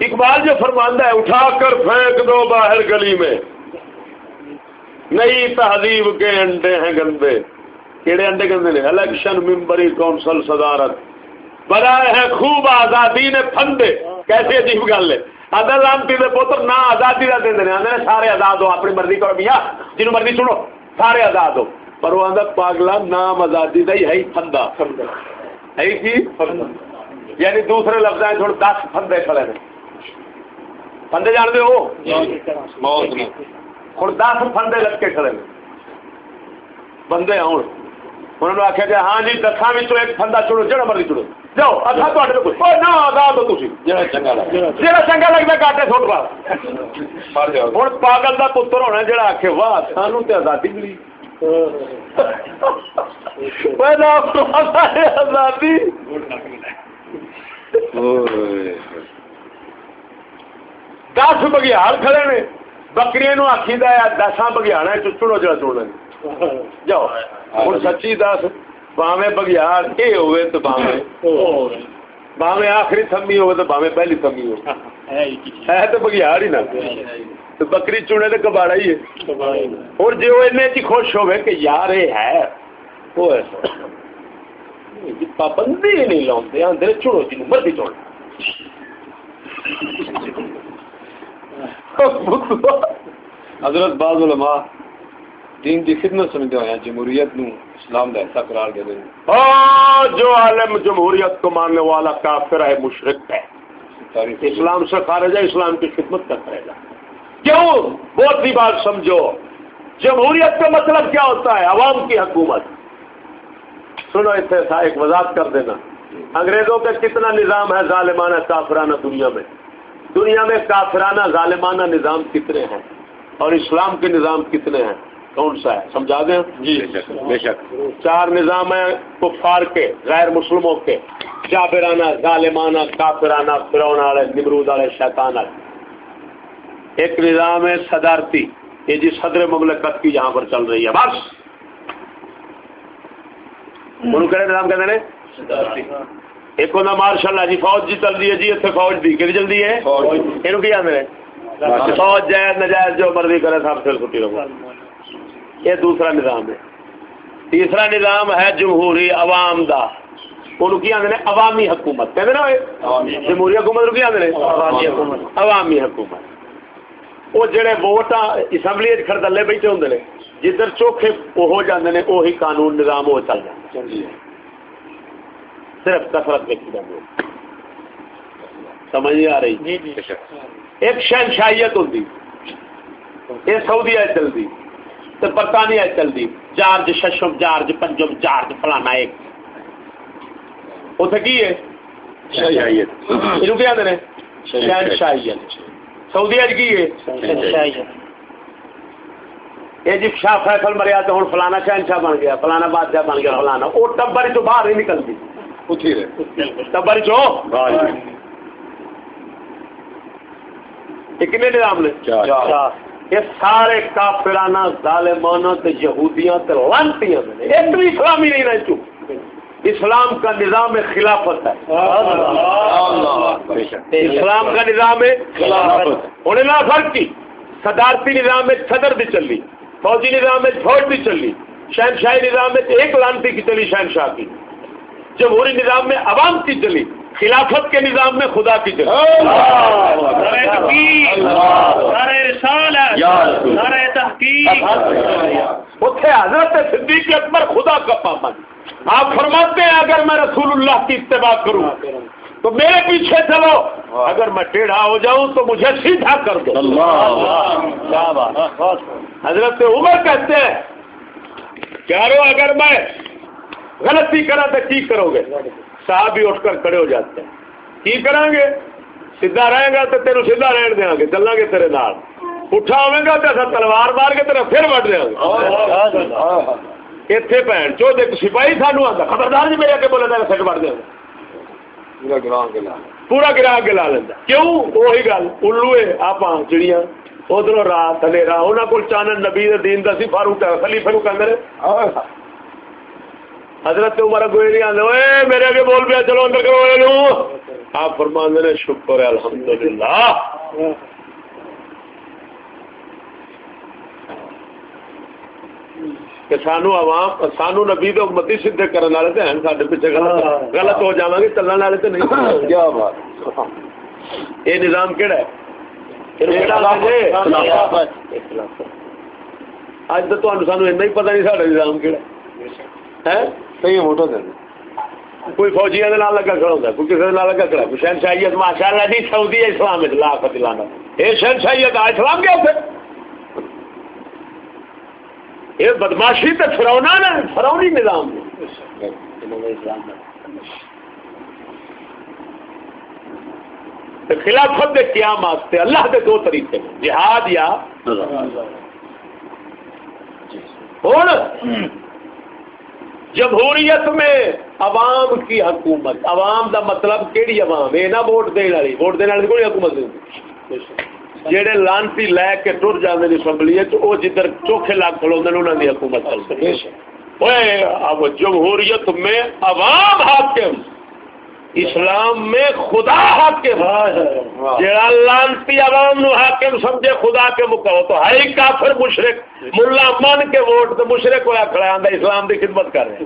اقبال جو فرماندہ ہے اٹھا کر پھینک دو باہر گلی میں۔ نئی تہذیب کے انڈے ہیں گندے۔ کیڑے انڈے گندے نے؟ الیکشن ممبری کونسل صدارت۔ بنائے ہیں خوب آزادی نے پھندے۔ کیسے عجیب گل ہے؟ ادر لانتی دے پوتر نہ آزادی کا دے دیں سارے آزاد ہو اپنی مرضی کرو۔ بھیا جنہوں مرضی سنو سارے آزاد ہو۔ پر وہ آدھا پاگلا نام آزادی کا ہی ہے پھندا۔ یعنی دوسرے لفظ تھوڑے دس فندے کھڑے نے۔ فندے جان دے ہو؟ ہوں دس فندے لگ کے کھڑے نے۔ بندے آن انہوں نے آخیا کہ ہاں جی دساں ایک فندا چڑو جہاں مرضی چڑو جاؤ اچھا نہ آزاد ہو تھی جہاں چنگا لگتا کاٹے سوٹ پا۔ ہوں پاگل کا پتر ہونا جہاں آخ واہ سانو تو آزادی ملی۔ آزادی۔ دس بگیار کھڑے نے۔ بکری نو آخی دساں بگیاڑا چڑو جا چوڑا جاؤ۔ ہوں سچی دس باوے بگیار یہ ہوئے تو باوے باوے آخری تھمی ہوئے تو باوے پہلی تھمی ہو ہے تو بگیار ہی نہ تو بکری چونے تو کباڑا ہی ہے اور جی وہ چی خوش ہوئے کہ یار یہ ہے وہ پابندی نہیں لاؤں آدھے چڑو جی مرضی چڑ حضرت بعض علماء دین دی خدمت سمجھتے ہوئے جمہوریت نو اسلام دا ایسا قرار دے دیں جو عالم جمہوریت کو ماننے والا کافر ہے مشرق ہے۔ اسلام سے خارج ہے اسلام کی خدمت کرتا رہے گا کیوں؟ بہت سی بات سمجھو۔ جمہوریت کا مطلب کیا ہوتا ہے؟ عوام کی حکومت۔ سنو اتنے تھا ایک وضاحت کر دینا۔ انگریزوں کا کتنا نظام ہے ظالمانہ کافرانہ دنیا میں؟ دنیا میں کافرانہ ظالمانہ نظام کتنے ہیں؟ اور اسلام کے نظام کتنے ہیں؟ کون سا ہے؟ سمجھا دیں؟ جی. بے شک چار نظام ہیں کفار کے غیر مسلموں کے. جابرانہ ظالمانہ کافرانہ فرون والے نمرود والے شیطان والے. ایک نظام ہے صدارتی یہ جی صدر مملکت کی یہاں پر چل رہی ہے بس. انہوں کہنے نظام کہتے ہیں؟ ایک ہونا ماشاء اللہ جی فوج جی چل رہی ہے جی اتنے فوج دی کہ چل رہی ہے یہ فوج جائز نجائز جو مرضی کرے سب سے چھٹی رہو. یہ دوسرا نظام ہے۔ تیسرا نظام ہے جمہوری عوام دا۔ ان کی آدھے عوامی حکومت۔ کہتے نا جمہوری حکومت کی آدھے عوامی حکومت۔ وہ جڑے ووٹ اسمبلی خردلے بیٹھے ہوں نے جدھر چوکھے وہ ہو جاتے ہیں وہی قانون نظام وہ چل جاتا صرف کثرت دیکھی جاتی سمجھ آ رہی؟ ایک شہنشاہیت ہوتی یہ سعودی چلتی تو برطانیہ چلتی جارج ششم جارج پنجم جارج فلانا ایک۔ اتنے کی ہے؟ شہیت یہ کیا آدھے شہنشاہیت سعودی کی ہے؟ یہ جی شاہ فیصل مریا تو ہوں فلانا شہنشاہ بن گیا فلانا بادشاہ بن گیا فلانا۔ وہ ٹبر چ باہر نہیں نکلتی ٹبر چو کنے نظام نے؟ یہ سارے کافرانہ ظالمانہ تے یہودیاں تے لانتیاں نے ایک بھی اسلامی نہیں رہ چکے۔ اسلام کا نظام خلافت ہے۔ اسلام کا نظام ہے انہیں نہ فرق کی۔ صدارتی نظام میں صدر بھی چلی فوجی نظام میں فوج بھی چلی شہنشاہی نظام میں ایک لانتی کی چلی شہنشاہ کی۔ جمہوری نظام میں عوام کی چلی۔ خلافت کے نظام میں خدا کی چلی اتنے حضرت صدیق اکبر خدا کا پابند۔ آپ فرماتے ہیں اگر میں رسول اللہ کی اتباع کروں تو میرے پیچھے چلو۔ اگر میں ٹیڑھا ہو جاؤں تو مجھے سیدھا کر دو۔ حضرت عمر کہتے ہیں پیارو اگر میں غلطی کرا تو کی کرو گے؟ صاحب بھی اٹھ کر کھڑے ہو جاتے ہیں۔ کی کریں گے؟ سیدھا رہے گا تو تیرو سیدھا رہن دیا گے چلیں گے تیرے نال۔ اٹھا ہوئے گا تو ایسا تلوار مار کے تیرا پھر وٹ دیا گے۔ اتنے بھن چو دیکھ سپاہی سانو آتا خبردار جی میرے اگے بولے تیرا سٹ وٹ دیا لا۔ پورا گرا کے لا لینا کیوں؟ وہی گل الو ہے آپ چڑیاں ادھر رات انہوں کو چانن نبی دین دسی فاروق خلیفے کو کہتے ہیں حضرت عمر نہیں آتے اوے میرے آگے بول پیا چلو اندر کرو یہ آپ فرمان نے شکر ہے الحمدللہ. کہ سانو عوام سانو نبی تو سدھے کرنے والے ہیں پیچھے غلط غلط ہو جاواں گے چلنے والے تو نہیں۔ کیا بات یہ نظام کہڑا ہے؟ اج تو سانو اتنا ہی پتا نہیں نظام ہے۔ صحیح موٹا دیں کوئی دے نال لگا کھڑا ہوتا کوئی کسی دے نال لگا کھڑا کوئی شہنشاہیت ماشاء اللہ جی سعودی اسلام لا فتلانا یہ شہنشاہیت آ اسلام کیا پھر یہ بدماشی تو فرونا نا فرونی نظام۔ خلافت کے قیامات سے اللہ کے دو طریقے جہاد یا ہوں جمہوریت میں عوام کی حکومت عوام دا مطلب کیڑی عوام؟ یہ نہ ووٹ دینے والی ووٹ دینے والی کوئی حکومت نہیں جہے لانتی لے کے ٹر جاتے اسمبلی وہ جدھر چوکھے لاکھ کھلو انہوں کی حکومت جمہوریت میں عوام حاکم۔ اسلام میں خدا حاکم جڑا لانتی عوام نو حاکم سمجھے خدا کے مقابل تو ہر کافر مشرق ملا من کے ووٹ تو مشرق ہوا کھڑا آندا اسلام دی خدمت کر رہے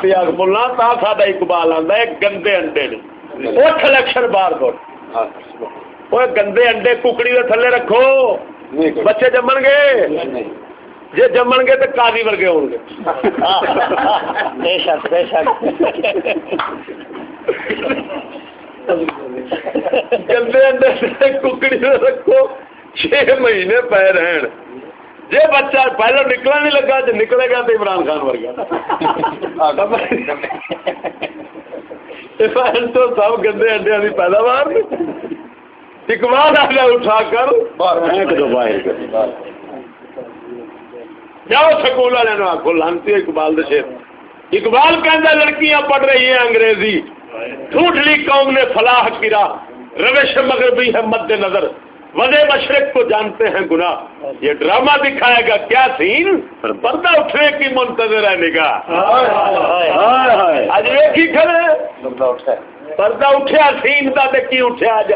تیاگ ملا تا ساڈا اقبال ہے گندے انڈے نے اٹھ الیکشن بار وہ گندے انڈے ککڑی دے تھلے رکھو بچے جمن گے۔ جی جمن گے تو کالی ورگے ہو گے۔ بے شک بے شک۔ گندے ککڑی رکھو چھ مہینے پہ رہن۔ جی بچہ پہلو نکلا نہیں لگا جی نکلے گا تو عمران خان ورگا۔ تو سب گندے انڈیا کی پیداوار۔ اقبال آ اٹھا کر۔ جاؤ سکول والے آخو لانتی اقبال دشے اقبال کہ لڑکیاں پڑھ رہی ہیں انگریزی۔ ٹوٹلی قوم نے فلاح کی راہ روش مغربی ہے مد نظر۔ وزے مشرق کو جانتے ہیں گناہ۔ یہ ڈرامہ دکھائے گا۔ کیا سین؟ پردہ اٹھنے کی منتظر ہے نگاہ۔ آج ایک ہی کھڑے پردہ اٹھیا سین کا کی اٹھیا آج؟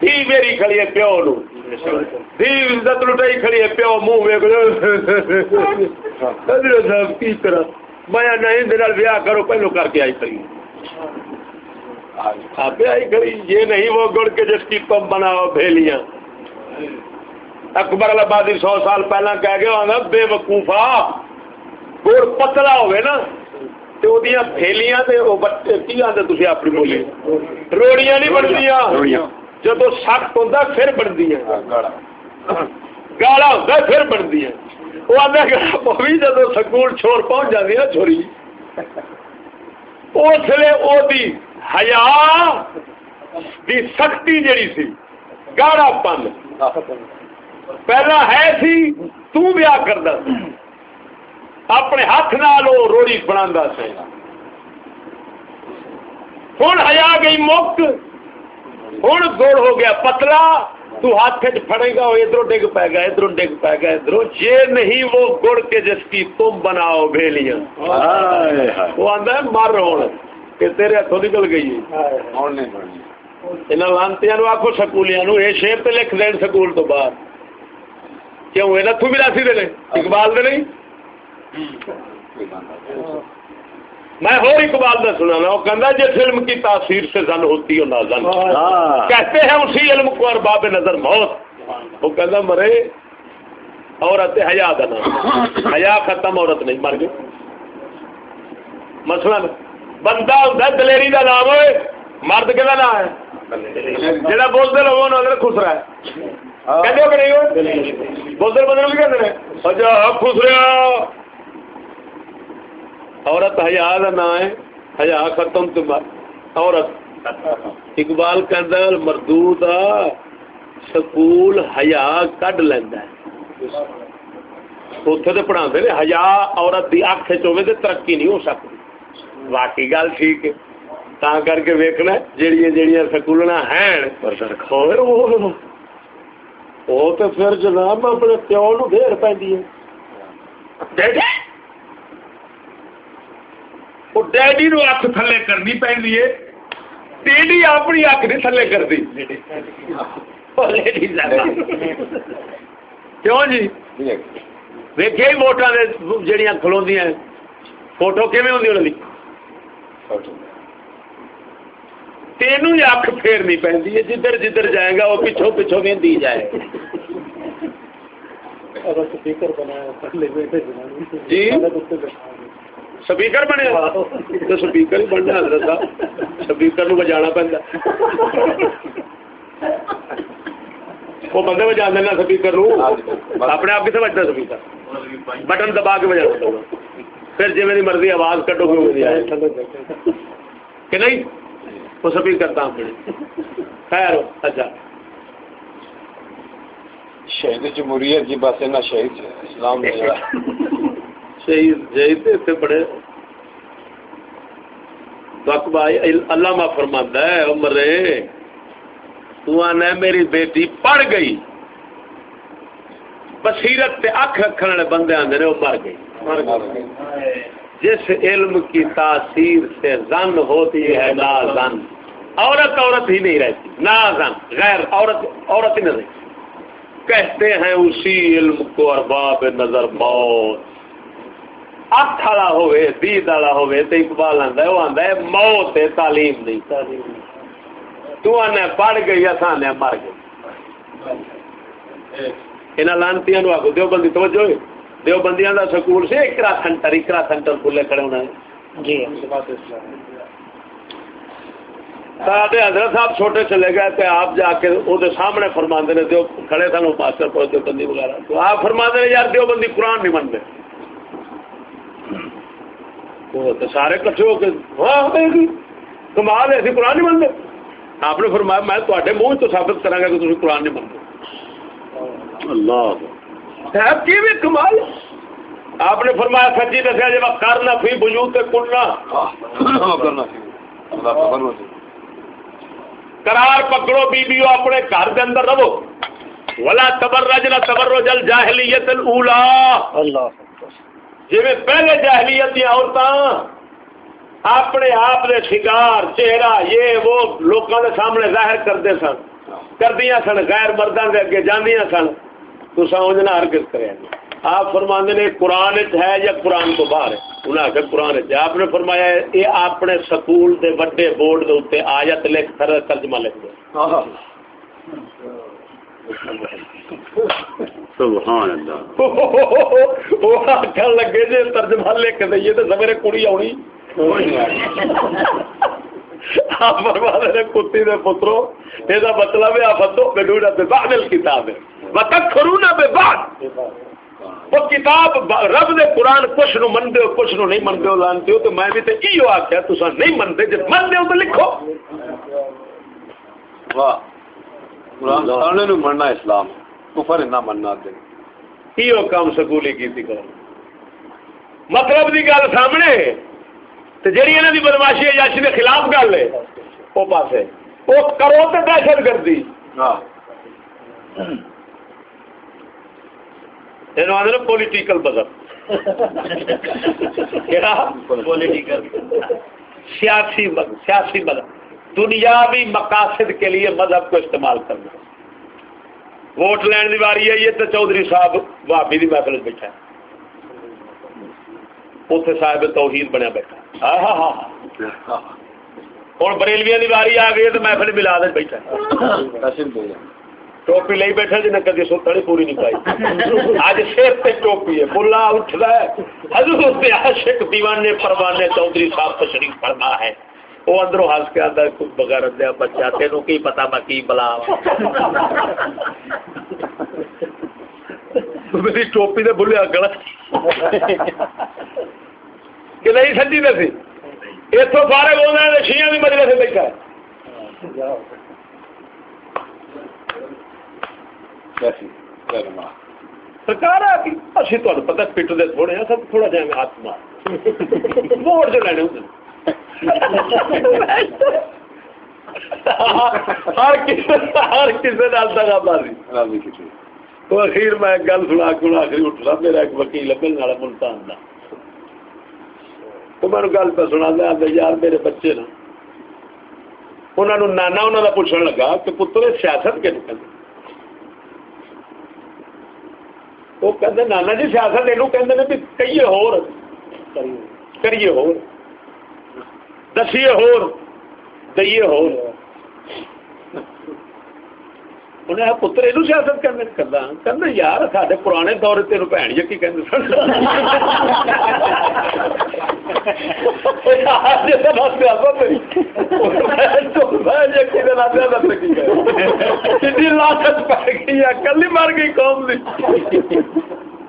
دھی میری کھڑی ہے پیو نو دھی عزت لٹائی کھڑی ہے پیو منہ صاحب کی کرا میں نہیں میرا ویاہ کرو پہلو کر کے آئی کھڑی آپ آئی کھڑی یہ نہیں وہ گڑ کے جس کی پمپ بناؤ بھیلیاں اکبر آبادی سو سال پہلا کہہ گیا ہوگا بے وقوفا گڑ پتلا ہوئے نا تو بھیلیاں تے وہ بچے کی آتے تھی اپنی بولی روڑیاں نہیں بنتی جب سخت ہوتا پھر بنتی گالا۔ ہوتا پھر بنتی وہ آدھا بھی جب سکول چھوڑ پہنچ جاتی نا چھوڑی۔ اس لیے وہ ہیا دی سختی جڑی سی گاڑا پن۔ پہلا ہے سی تو بیاہ کردا اپنے ہاتھ نال وہ روڑی بنا سا ہوں ہیا گئی مک ہوں گڑ ہو گیا پتلا تو ہاتھ پڑے گا وہ ادھر ڈگ پائے گا ادھر ڈگ پائے گا ادھر۔ یہ نہیں وہ گڑ کے جس کی تم بناؤ بھیلیاں۔ وہ آدھا مر ہونا کہ تیرے ہاتھوں نکل گئی لانتی آخو سکولیاں یہ شیر تے لکھ دین سکول تو باہر کیوں؟ یہ نتو بھی راسی دے اقبال دے نہیں؟ میں ہو اقبال کا سنا نا وہ کہنا جس علم کی تاثیر سے زن ہوتی ہو نہ زن کہتے ہیں اسی علم کو ارباب نظر موت۔ وہ کہنا مرے عورت حیا نام۔ حیا ختم عورت نہیں مر گئی۔ مثلا بندہ ہوتا دلیری کا نام ہوئے مرد کہ نام ہے۔ جہاں بولتے لوگ نظر خسرا ہے کہ نہیں بولتے بندے بھی کہتے ہیں اچھا خسریا عورت حیا کا نام ہے، حیا ختم تو عورت۔ اقبال کہ مردود سکول حیا کڈ لینا اتنے تو پڑھا ہزا عورت کی اکھ چوے تو ترقی نہیں ہو سکتی واقعی گل ٹھیک ہے۔ تا کر کے ویکنا جہیا جہیا سکولنا ہیں وہ۔ تو پھر جناب اپنے پیو نو گھیر پی ڈیڈی نو اک تھلے کرنی پی ڈیڈی اپنی اک نہیں تھلے کرتی کیوں جی ویکے ووٹان جہیا کھلو فوٹو کھے ہوں تینوں ہی اک پھیرنی پی جدھر جدھر جائے گا وہ پچھو پچھو بھی دی جائے جی سپیکر بنے تو سپیکر ہی بننا حضرت صاحب سپیکر بجا پہنتا وہ بندے بجا دینا سپیکر اپنے آپ کتنے بجتا سپیکر بٹن دبا کے بجا پھر جی میری مرضی آواز کٹو گے کہ نہیں وہ سبھی کرتا ہوں خیر اچھا شہید جمہوریت کی بس نہ شہید اسلام اتنے بڑے۔ ما فرماندہ ہے تو آنا میری بیٹی پڑھ گئی۔ بصیرت تے اکھ رکھنے والے بندے آندے نے وہ مر گئی۔ جس علم کی تاثیر سے زن ہوتی ہے نا زن عورت عورت ہی نہیں رہتی نا زن غیر عورت عورت ہی نہیں رہتی۔ کہتے ہیں اسی علم کو ارباب نظر موت۔ اکھ والا ہوئے دید والا ہوئے تو اقبال آندا ہے وہ آندا ہے موت ہے تعلیم نہیں تو پڑھ گئی اساں نے مر گئی۔ انہاں لانتیاں نو آکھو دیو بندی توجہ دیو بندیاں دا سکول سے اکرا سنٹر اکرا سنٹر کھلے کھڑے ہونا ہے۔ جی۔ حضرت صاحب چھوٹے چلے گئے تے آپ جا کے وہ سامنے فرما نے دیو کھڑے سن ماسٹر پڑھ دیو بندی وغیرہ۔ تو آپ فرما نے یار دیو بندی قرآن نہیں منتے وہ تو سارے کٹھے ہو کے گی کمال ہے قرآن نہیں منتے۔ آپ نے فرمایا میں تے منہ تو ثابت کرا گا کہ تم قرآن نہیں منتے۔ اللہ۔ صاحب کی بھی کمال آپ نے فرمایا سچی دسیا جی کرنا فی بجو کننا۔ قرار پکڑو بیبیو اپنے گھر کے اندر رہو۔ ولا تبرج نہ تبرج الجاہلیت الاولا اللہ۔ جی پہلے جاہلیت عورتیں اپنے آپ دے شکار، چہرہ، یہ وہ لوگوں کے سامنے ظاہر کرتے سن کردیا سن، غیر مردوں کے اگے جانیا سن۔ تو سمجھنا ہرگز کرے آپ فرماندے نے، قرآن ہے یا قرآن تو باہر ہے؟ انہیں آخر قرآن ہے۔ آپ نے فرمایا یہ اپنے سکول دے وڈے بورڈ دے اتنے آیت لکھ ترجمہ لکھ دو سبحان اللہ وہ آخر لگے جی ترجمہ لکھ دئیے تو سویرے کڑی آنی آپ فرما دے کتی دے پترو یہ مطلب ہے آپ بے ڈوڑا بے بعد کتاب ہے وقت کرونا بے بعد وہ کتاب رب دے قرآن کچھ نو منتے ہو کچھ نو نہیں منتے ہو لانتے ہو تو میں بھی تو یہ آخیا تو نہیں منتے جب منتے ہو تو لکھو واہ قرآن نو مننا اسلام. کفر نہ مننا دے کام سکولی کرو. مطلب دی گل سامنے جی کی بدماشی ہے یاشی کے خلاف گل ہے وہ پاس وہ کرو تو دہشت گردی. پولیٹیکل مذہب سیاسی مذہب سیاسی مذہب دنیاوی مقاصد کے لیے مذہب کو استعمال کرنا۔ ووٹ لین کی باری ہے، یہ تو چودھری صاحب بھابی کی محفل بیٹھا اتنے صاحب توحید بنیا بیٹھا ہاں ہاں ہاں ہوں بریلویا کی باری آ گئی تو محفل ملا دے بیٹھا ٹوپی لئی بیٹھا جی نے کدی سوتڑی پوری نہیں پائی۔ اج سر پہ ٹوپی ہے بلا اٹھتا ہے۔ حضور پہ عاشق دیوانے پروانے چودھری صاحب تشریف پڑھنا ہے۔ وہ اندروں ہنس کے آدھا بغیر دیا بچہ تینوں کی پتا میں کی بلا میری ٹوپی دے بھولیا گلا کہ نہیں سجی دسی اتوں فارغ ہو رہے شیاں بھی مجلے سے بیٹھا ہے سرکار اچھی تمہیں پتا پٹ دے تھوڑے ہیں سب تھوڑا جائیں ہاتھ مار ووٹ جو لینے ہوں ہر کسی ہر کسی دگا بازی۔ تو اخیر میں گل سنا کے آخری اٹھنا میرا ایک وکیل ملنے والا ملتان کا وہ میرے گل پہ سنا دیا یار میرے بچے نا۔ انہوں نانا انہوں کا پوچھنے لگا کہ پتر سیاست کے وہ کہتے نانا جی سیاست یہ کہ بھی کئیے ہور۔ کریے ہور۔ دسیے ہور، دئیے ہور۔ انہیں پتر یہ سیاست کرنے کرنا کہ یار سارے پرانے دور تین بھن جی کہ کلی مر گئی قوم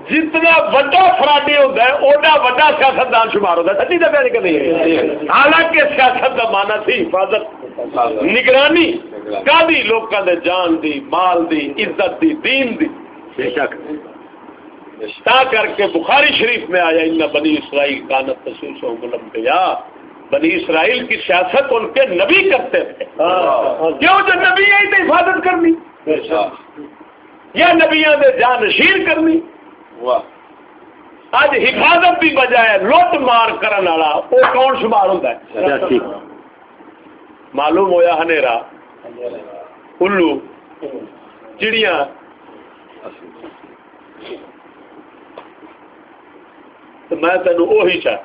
جتنا وڈا فراڈی ہوتا ہے، اوڈا وڈا سیاست دان شمار ہوتا ہے۔ سچی دفعہ کہ نہیں حالانکہ سیاست کا مانا سی حفاظت، نگرانی، کالی لوگوں دے جان دی، مال دی، عزت دی، دین دی۔ بے شک تا کر کے بخاری شریف میں آیا ان بنی اسرائیل کانت تسوس و ملمبیا بنی اسرائیل کی سیاست ان کے نبی کرتے تھے۔ کیوں جو نبی ہے تو حفاظت کرنی؟ یا نبیاں دے جانشین کرنی؟ اج حفاظت بھی بجائے لوٹ مار کرن والا وہ کون شمار ہوتا ہے؟ معلوم ہویا ہنیرا الو چڑیاں۔ تو میں تینوں وہی چاہ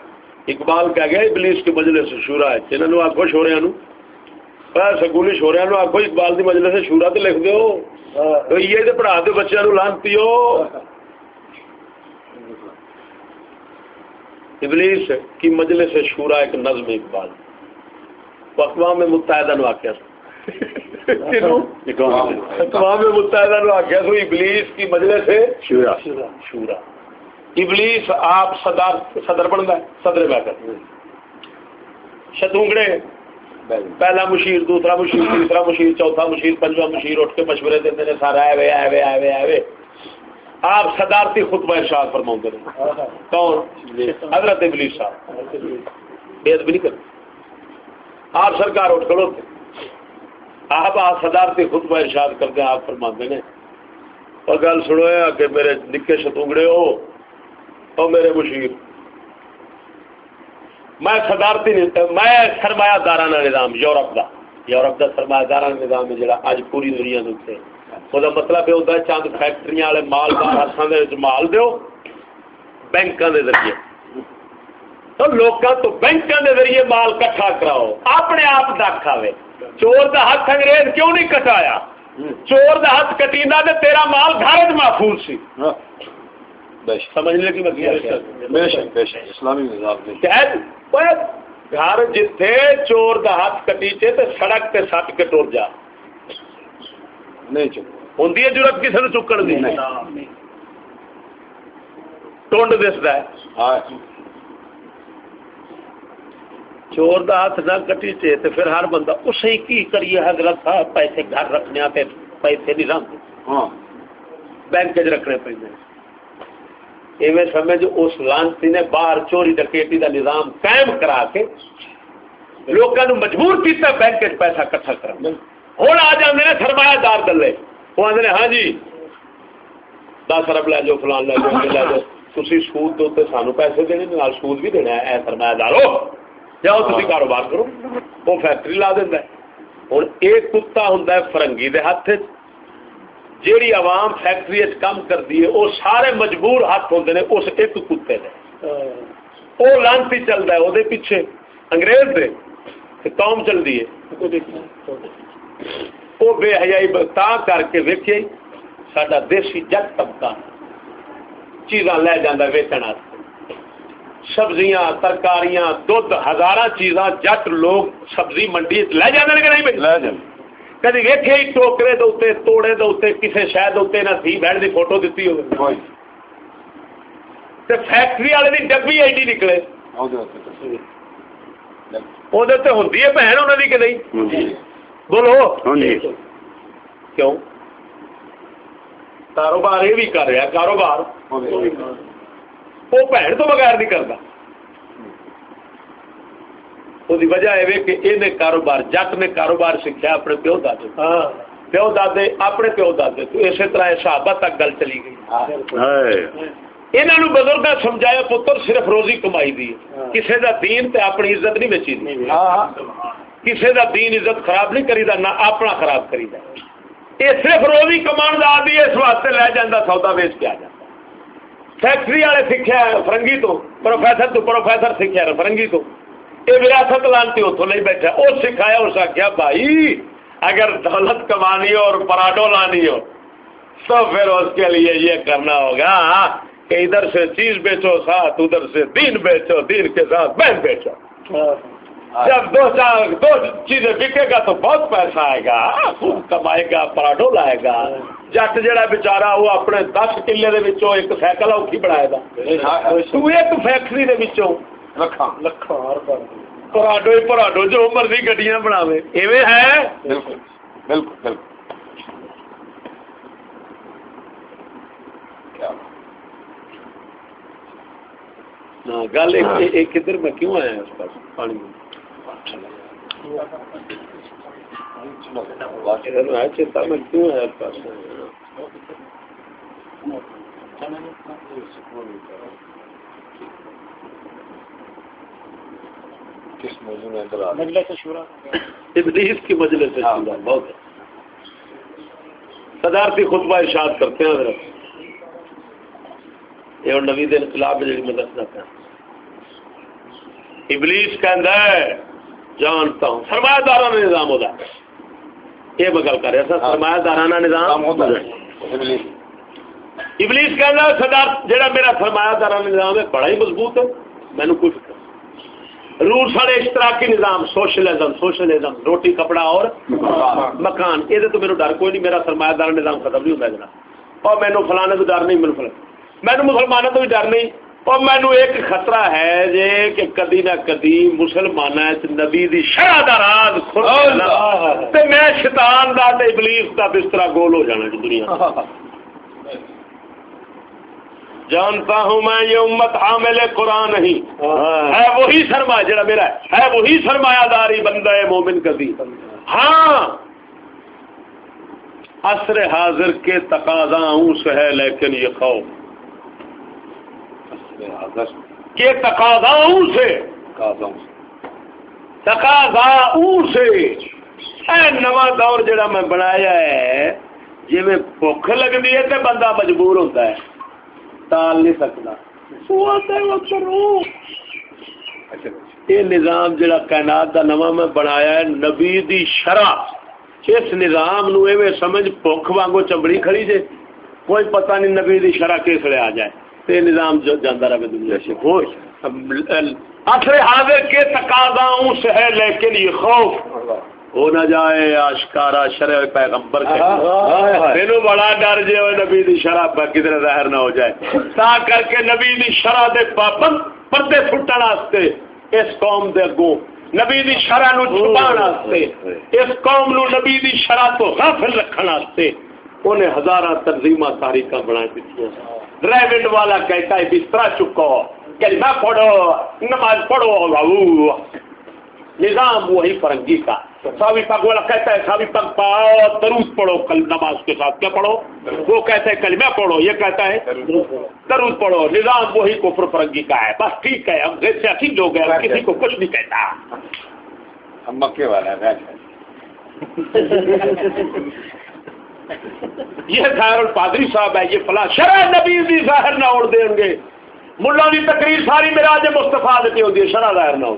اقبال کہہ گیا ابلیس کے مجلے سے شورا ہے۔ جنہوں آخو شوریا نو۔ سکولی شوریا نو اقبال کی مجلے سے شورا تو لکھ دو یہ پڑھا دو بچوں لانتی ہو۔ ابلیس کی مجلس شورا ایک نظم اقبال۔ اقوام متحدہ نو آخیا اقوام متحدہ۔ نو آخیا سو ابلیس کی مجلس سے شورا۔ شورا۔ ابلیس آپ صدر صدر بنتا ہے صدر بیٹھ شتونگڑے پہلا مشیر دوسرا مشیر تیسرا مشیر چوتھا مشیر پنجواں مشیر اٹھ کے مشورے دیتے ہیں سارا آئے وے آئے وے آئے وے آئے وے آپ صدارتی خطبہ ارشاد فرماؤں گے. کون؟ حضرت ابلیس صاحب. بے ادبی نہیں کرتے. آپ سرکار اٹھ کھڑو تھے آپ آپ صدارتی خطبہ ارشاد کر کے آپ فرما ہیں اور گل سنو کہ میرے نکے شتونگڑے ہو، اور میرے مشیر. میں صدارتی میں سرمایہ دارانہ نظام یورپ دا. یورپ دا سرمایہ دارانہ نظام ہے جڑا اج پوری دنیا دے وہ مطلب یہ ہوتا ہے چند فیکٹری والے مالدار ہاتھوں مال دو بینکوں کے ذریعے تو لوگوں تو بینکوں کے ذریعے مال کٹھا کراؤ اپنے آپ دکھ آئے چور کا ہاتھ انگریز کیوں نہیں کٹایا چور کا ہاتھ کٹینا تو تیرا مال گھر محفوظ سی سمجھنے کی مطلب اسلامی نظام گھر جتھے چور کا ہاتھ کٹیچے تو سڑک تے سٹ کے ٹور جا نہیں چک ہوں ضرورت کسی نے چکن دی ٹونڈ دستا ہے چور دا ہاتھ نہ کٹی چے تے پھر ہر بندہ اسے کی کریے حضرت صاحب پیسے گھر رکھنے تے پیسے نہیں رکھتے ہاں بینک چ رکھنے پہ ایویں سمجھ اس لانسی نے باہر چوری ڈکیٹی دا نظام قائم کرا کے لوگوں مجبور کیتا بینک چ پیسہ کٹھا کرنا ہوں آ جاندے نے سرمایہ دار دلے وہ آدھے ہاں جی دس ارب لے جاؤ فلان لے جاؤ لے جاؤ تھی سود دو سانو پیسے دینے نال سود بھی دینا ہے سرمایہ دارو جاؤ تھی کاروبار کرو وہ فیکٹری لا دینا ہوں ایک کتا ہوں فرنگی دے ہاتھ جیڑی عوام فیکٹری کام کرتی ہے وہ سارے مجبور ہاتھ ہوں نے اس ایک کتے دے وہ لانتی چلتا ہے وہ پیچھے انگریز دے قوم چلتی ہے وہ بے حیائی تا کر کے ویکے سڈا دیسی جٹ طبقہ چیزاں لے جانا ویچن سبزیاں ترکاریاں دھد ہزار چیزاں جٹ لوگ سبزی منڈی لے جانے کہ نہیں لے جانے کدی ویکے ہی ٹوکرے دے توڑے دے کسی شہر دے نہ تھی بہن کی فوٹو دیتی ہو فیکٹری والے کی ڈبی ایڈی نکلے۔ وہ ہوں بہن انہوں کی کہ نہیں؟ بولو۔ کیوں؟ کاروبار یہ بھی کر رہا کاروبار۔ وہ بھن تو بغیر نہیں کرتا وہ وجہ یہ کہ یہ کاروبار جٹ نے کاروبار سیکھا اپنے پیو دادے پیو دادے اپنے پیو دادے تو اسی طرح صحابہ تک گل چلی گئی یہاں بزرگ سمجھایا پتر صرف روزی کمائی دی کسی کا دین تے اپنی عزت نہیں بچی کسی کا دین عزت خراب نہیں کری دا نہ اپنا خراب کری دا یہ صرف روزی کمان کا آدمی اس واسطے لے جانا سودا ویچ کے آ جاتا فیکٹری والے سیکھا فرنگی تو، پروفیسر تو پروفیسر سیکھا فرنگی تو۔ یہ وراثت لانتی اتوں نہیں بیٹھا وہ سکھایا، اس آخیا بھائی، اگر دولت کمانی ہو اور پراٹو لانی ہو تو پھر اس کے لیے یہ کرنا ہوگا کہ ادھر سے چیز بیچو، ساتھ ادھر سے دین بیچو، دین کے ساتھ بہن بیچو۔ ہاں۔ جب دو چار دو چیزیں بکے گا تو بہت پیسہ آئے گا خوب کمائے گا پراٹو لائے گا۔ جٹ جہا بچارا وہ اپنے دس کلے ایک سائیکل اوکھی بنائے گا۔ تو ایک فیکٹری پراڈو ہی پراڈو جو مرضی گڈیاں ایویں ہے؟ بالکل بالکل بالکل۔ گل کدھر میں کیوں آیا اس پاس؟ پانی۔ چیتا میں کیوں ابلیس کی مجلس بہت صدارتی خطبہ ارشاد کرتے ہیں حضرت۔ یہ نوی دن انقلاب میں دسنا پیا ابلیس کہندا ہے جانتا ہوں۔ سرمایہ دارانہ نظام ہوتا ہے۔ یہ میں گل کر رہا تھا سرمایہ دارانہ نظام؟ ابلیس۔ کہندا ہے صدار جڑا میرا سرمایہ دارانہ نظام ہے بڑا ہی مضبوط ہے۔ مینوں کوئی فکر روس والے اشتراکی نظام سوشلزم سوشلزم روٹی کپڑا اور مکان۔ یہ تو میرے ڈر کوئی نہیں میرا سرمایہ دار نظام ختم نہیں ہوتا جناب۔ اور مینو فلانے تو ڈر نہیں مینو فلانے۔ مینو مسلمانوں تو بھی ڈر نہیں۔ اور مینو ایک خطرہ ہے جے کہ کدی نہ کدی مسلمان نبی دی شرح دا راز تے میں شیطان دا تے ابلیس دا بستر گول ہو جانا جی دنیا جانتا ہوں میں یہ امت حامل قرآن نہیں۔ ہے وہی سرمایہ جڑا میرا ہے۔ ہے وہی سرمایہ داری بندہ ہے مومن کبھی۔ ہاں۔ عصر حاضر کے تقاضا اونس ہے لیکن یہ خوف۔ کے تقاضا اون سے تقاضا اون سے۔ اے نواں دور جڑا میں بنایا ہے جی میں بھوک لگتی ہے تو بندہ مجبور ہوتا ہے۔ ٹال نہیں سکتا یہ نظام جڑا کائنات دا نواں میں بنایا ہے نبی دی شرح اس نظام نو ایویں سمجھ بھوک وانگو چمڑی کھڑی جے۔ کوئی پتہ نہیں نبی دی شرح کس لے آ جائے۔ تے نظام جو جاندہ رہے دنیا سے خوش۔ اثر حاضر کے تقاضاؤں سے ہے لیکن یہ خوف۔ ہو نہ جائے آشکارا شرع پیغمبر کے۔ مینو بڑا ڈر جے نبی دی شرح پر کدھر ظاہر نہ ہو جائے۔ تا کر کے نبی دی شرح دے پابند پردے پھٹن واسطے اس قوم دے اگوں نبی دی شرح نو چھپان واسطے اس قوم نو نبی دی شرح تو غافل رکھن واسطے انہیں ہزاراں تنظیماں تاریخاں بنا دیتی ریونڈ والا کہتا ہے بستر چکو کلمہ پڑھو نماز پڑھو نظام وہی فرنگی کا ساوی پگ والا کہتا ہے ساوی پگ پاؤ درود پڑھو کل نماز کے ساتھ کیا پڑھو وہ کہتا ہے کلمہ پڑھو یہ کہتا ہے درود پڑھو نظام وہی کفر فرنگی کا ہے بس ٹھیک ہے ہم جیسے اچھی لوگ ہیں کسی کو کچھ نہیں کہتا ہم مکے والا ہے یہ ظاہر الپادری صاحب ہے، یہ فلاں شرح نبی بھی ظاہر نہ اوڑ دیں گے۔ ملا کی تقریر ساری میرا آج مستفا دیتی ہوتی ہے شرح ظاہر نہ ہو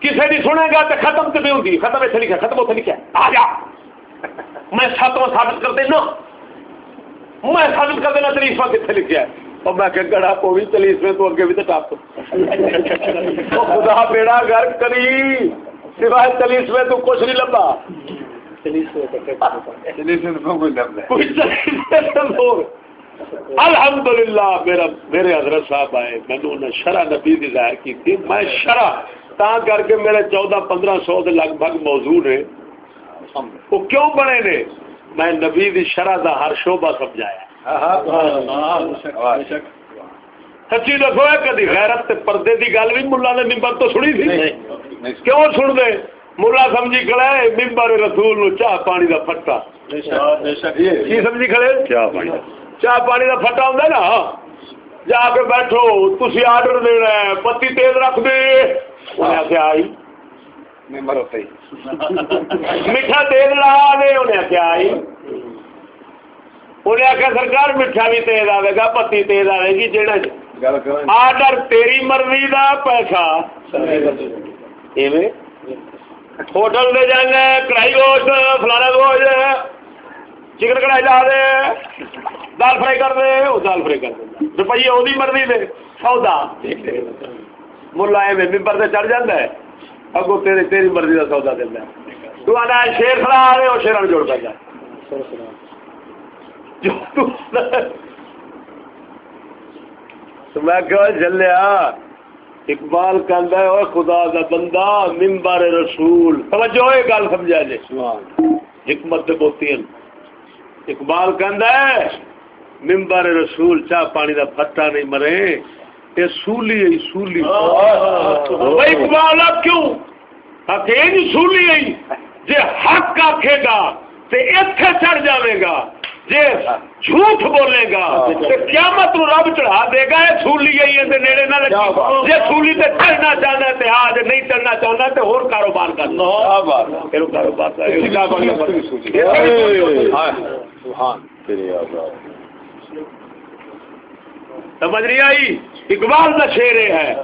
کسی بھی سنے گا تو ختم تو نہیں ہوتی ختم اتنے لکھا ختم اتنے لکھا آ جا۔ میں ساتواں ثابت کر دینا۔ میں ثابت کر دینا تلیسواں کتنے لکھا ہے۔ اور میں کہ گڑا کو بھی تلیسویں تو اگے بھی تو ٹاپ۔ خدا بیڑا گھر کری، سوائے تلیسویں تو کچھ نہیں لبا۔ الحمد للہ میرا میرے حضرت صاحب آئے میں نے شرح نبی کی ظاہر کی تھی میں شرح تا کر کے میرے چودہ پندرہ سو کے لگ بھگ موضوع نے وہ کیوں بنے نے میں نبی دی شرح دا ہر شعبہ سمجھایا سچی دسو کدی غیرت تے پردے دی گل بھی ملا نے ممبر تو سنی تھی کیوں سن دے ملا سمجھی کھڑا ہے ممبر رسول نو چاہ پانی دا پھٹا کی سمجھی کھڑے چاہ پانی چاہ پانی دا پھٹا ہوں نا جا کے بیٹھو تھی آرڈر دینا ہے پتی تیز رکھ دے انہیں آخیا آئی میٹھا تیز لا دے انہیں آخیا آئی انہیں آخیا سرکار میٹھا بھی تیز آئے گا پتی تیز آئے گی جہاں آرڈر تیری مرضی دا پیسہ ایویں ہوٹل دے جانا کڑائی گوشت فلانا گوشت چکن کڑائی لا دے دال فرائی کر دے وہ دال فرائی کر دے روپیے وہی مرضی دے سودا ملا ایویں ممبر سے چڑھ جاتا ہے اگو تیری تیری مرضی کا سودا دینا تو آنا شیر کھڑا آ رہے وہ شیران جوڑ پہ تو میں کہ چلیا اقبال کہندا ہے او خدا دا بندہ ممبر رسول. توجہ یہ گل سمجھا جی حکمت دے بوتی اقبال کہندا ہے ممبر رسول چاہ پانی دا پھٹا نہیں مرے۔ یہ سولی ہے سولی۔ بھائی اقبال اب کیوں؟ آخر سولی ہے جی حق آکھے گا تے اتنے چڑھ جاوے گا۔ جھوٹ بولے گا تے قیامت نو رب چڑھا دے گا یہ سولی ہے یہ نیڑے نہ لگی جی سولی تے چڑھنا چاہنا ہے تے ہاں جی نہیں چڑھنا چاہنا ہے تے اور کاروبار پھر کاروبار سمجھ نہیں آئی؟ اقبال کا شعر ہے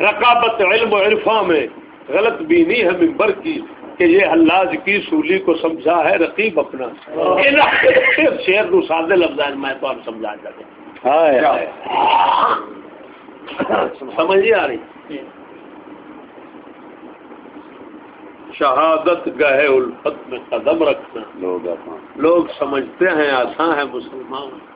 رقابت علم و عرفا میں غلط بھی نہیں ہے ممبر کی۔ کہ یہ اللہ کی سولی کو سمجھا ہے رقیب اپنا۔ شیر نو سادے لفظ میں تو آپ سمجھا جاتے سمجھ نہیں آ رہی؟ شہادت گہے الفت میں قدم رکھنا۔ لوگ سمجھتے ہیں آسان ہے مسلمان۔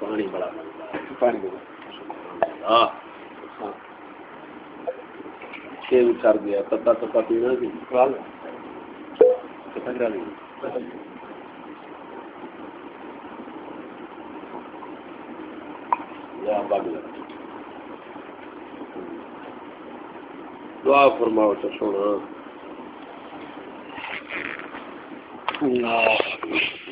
پانی بڑا پانی بڑا ہاں چھ کر گیا پتا تتا پینا دعا فرماؤ تو سونا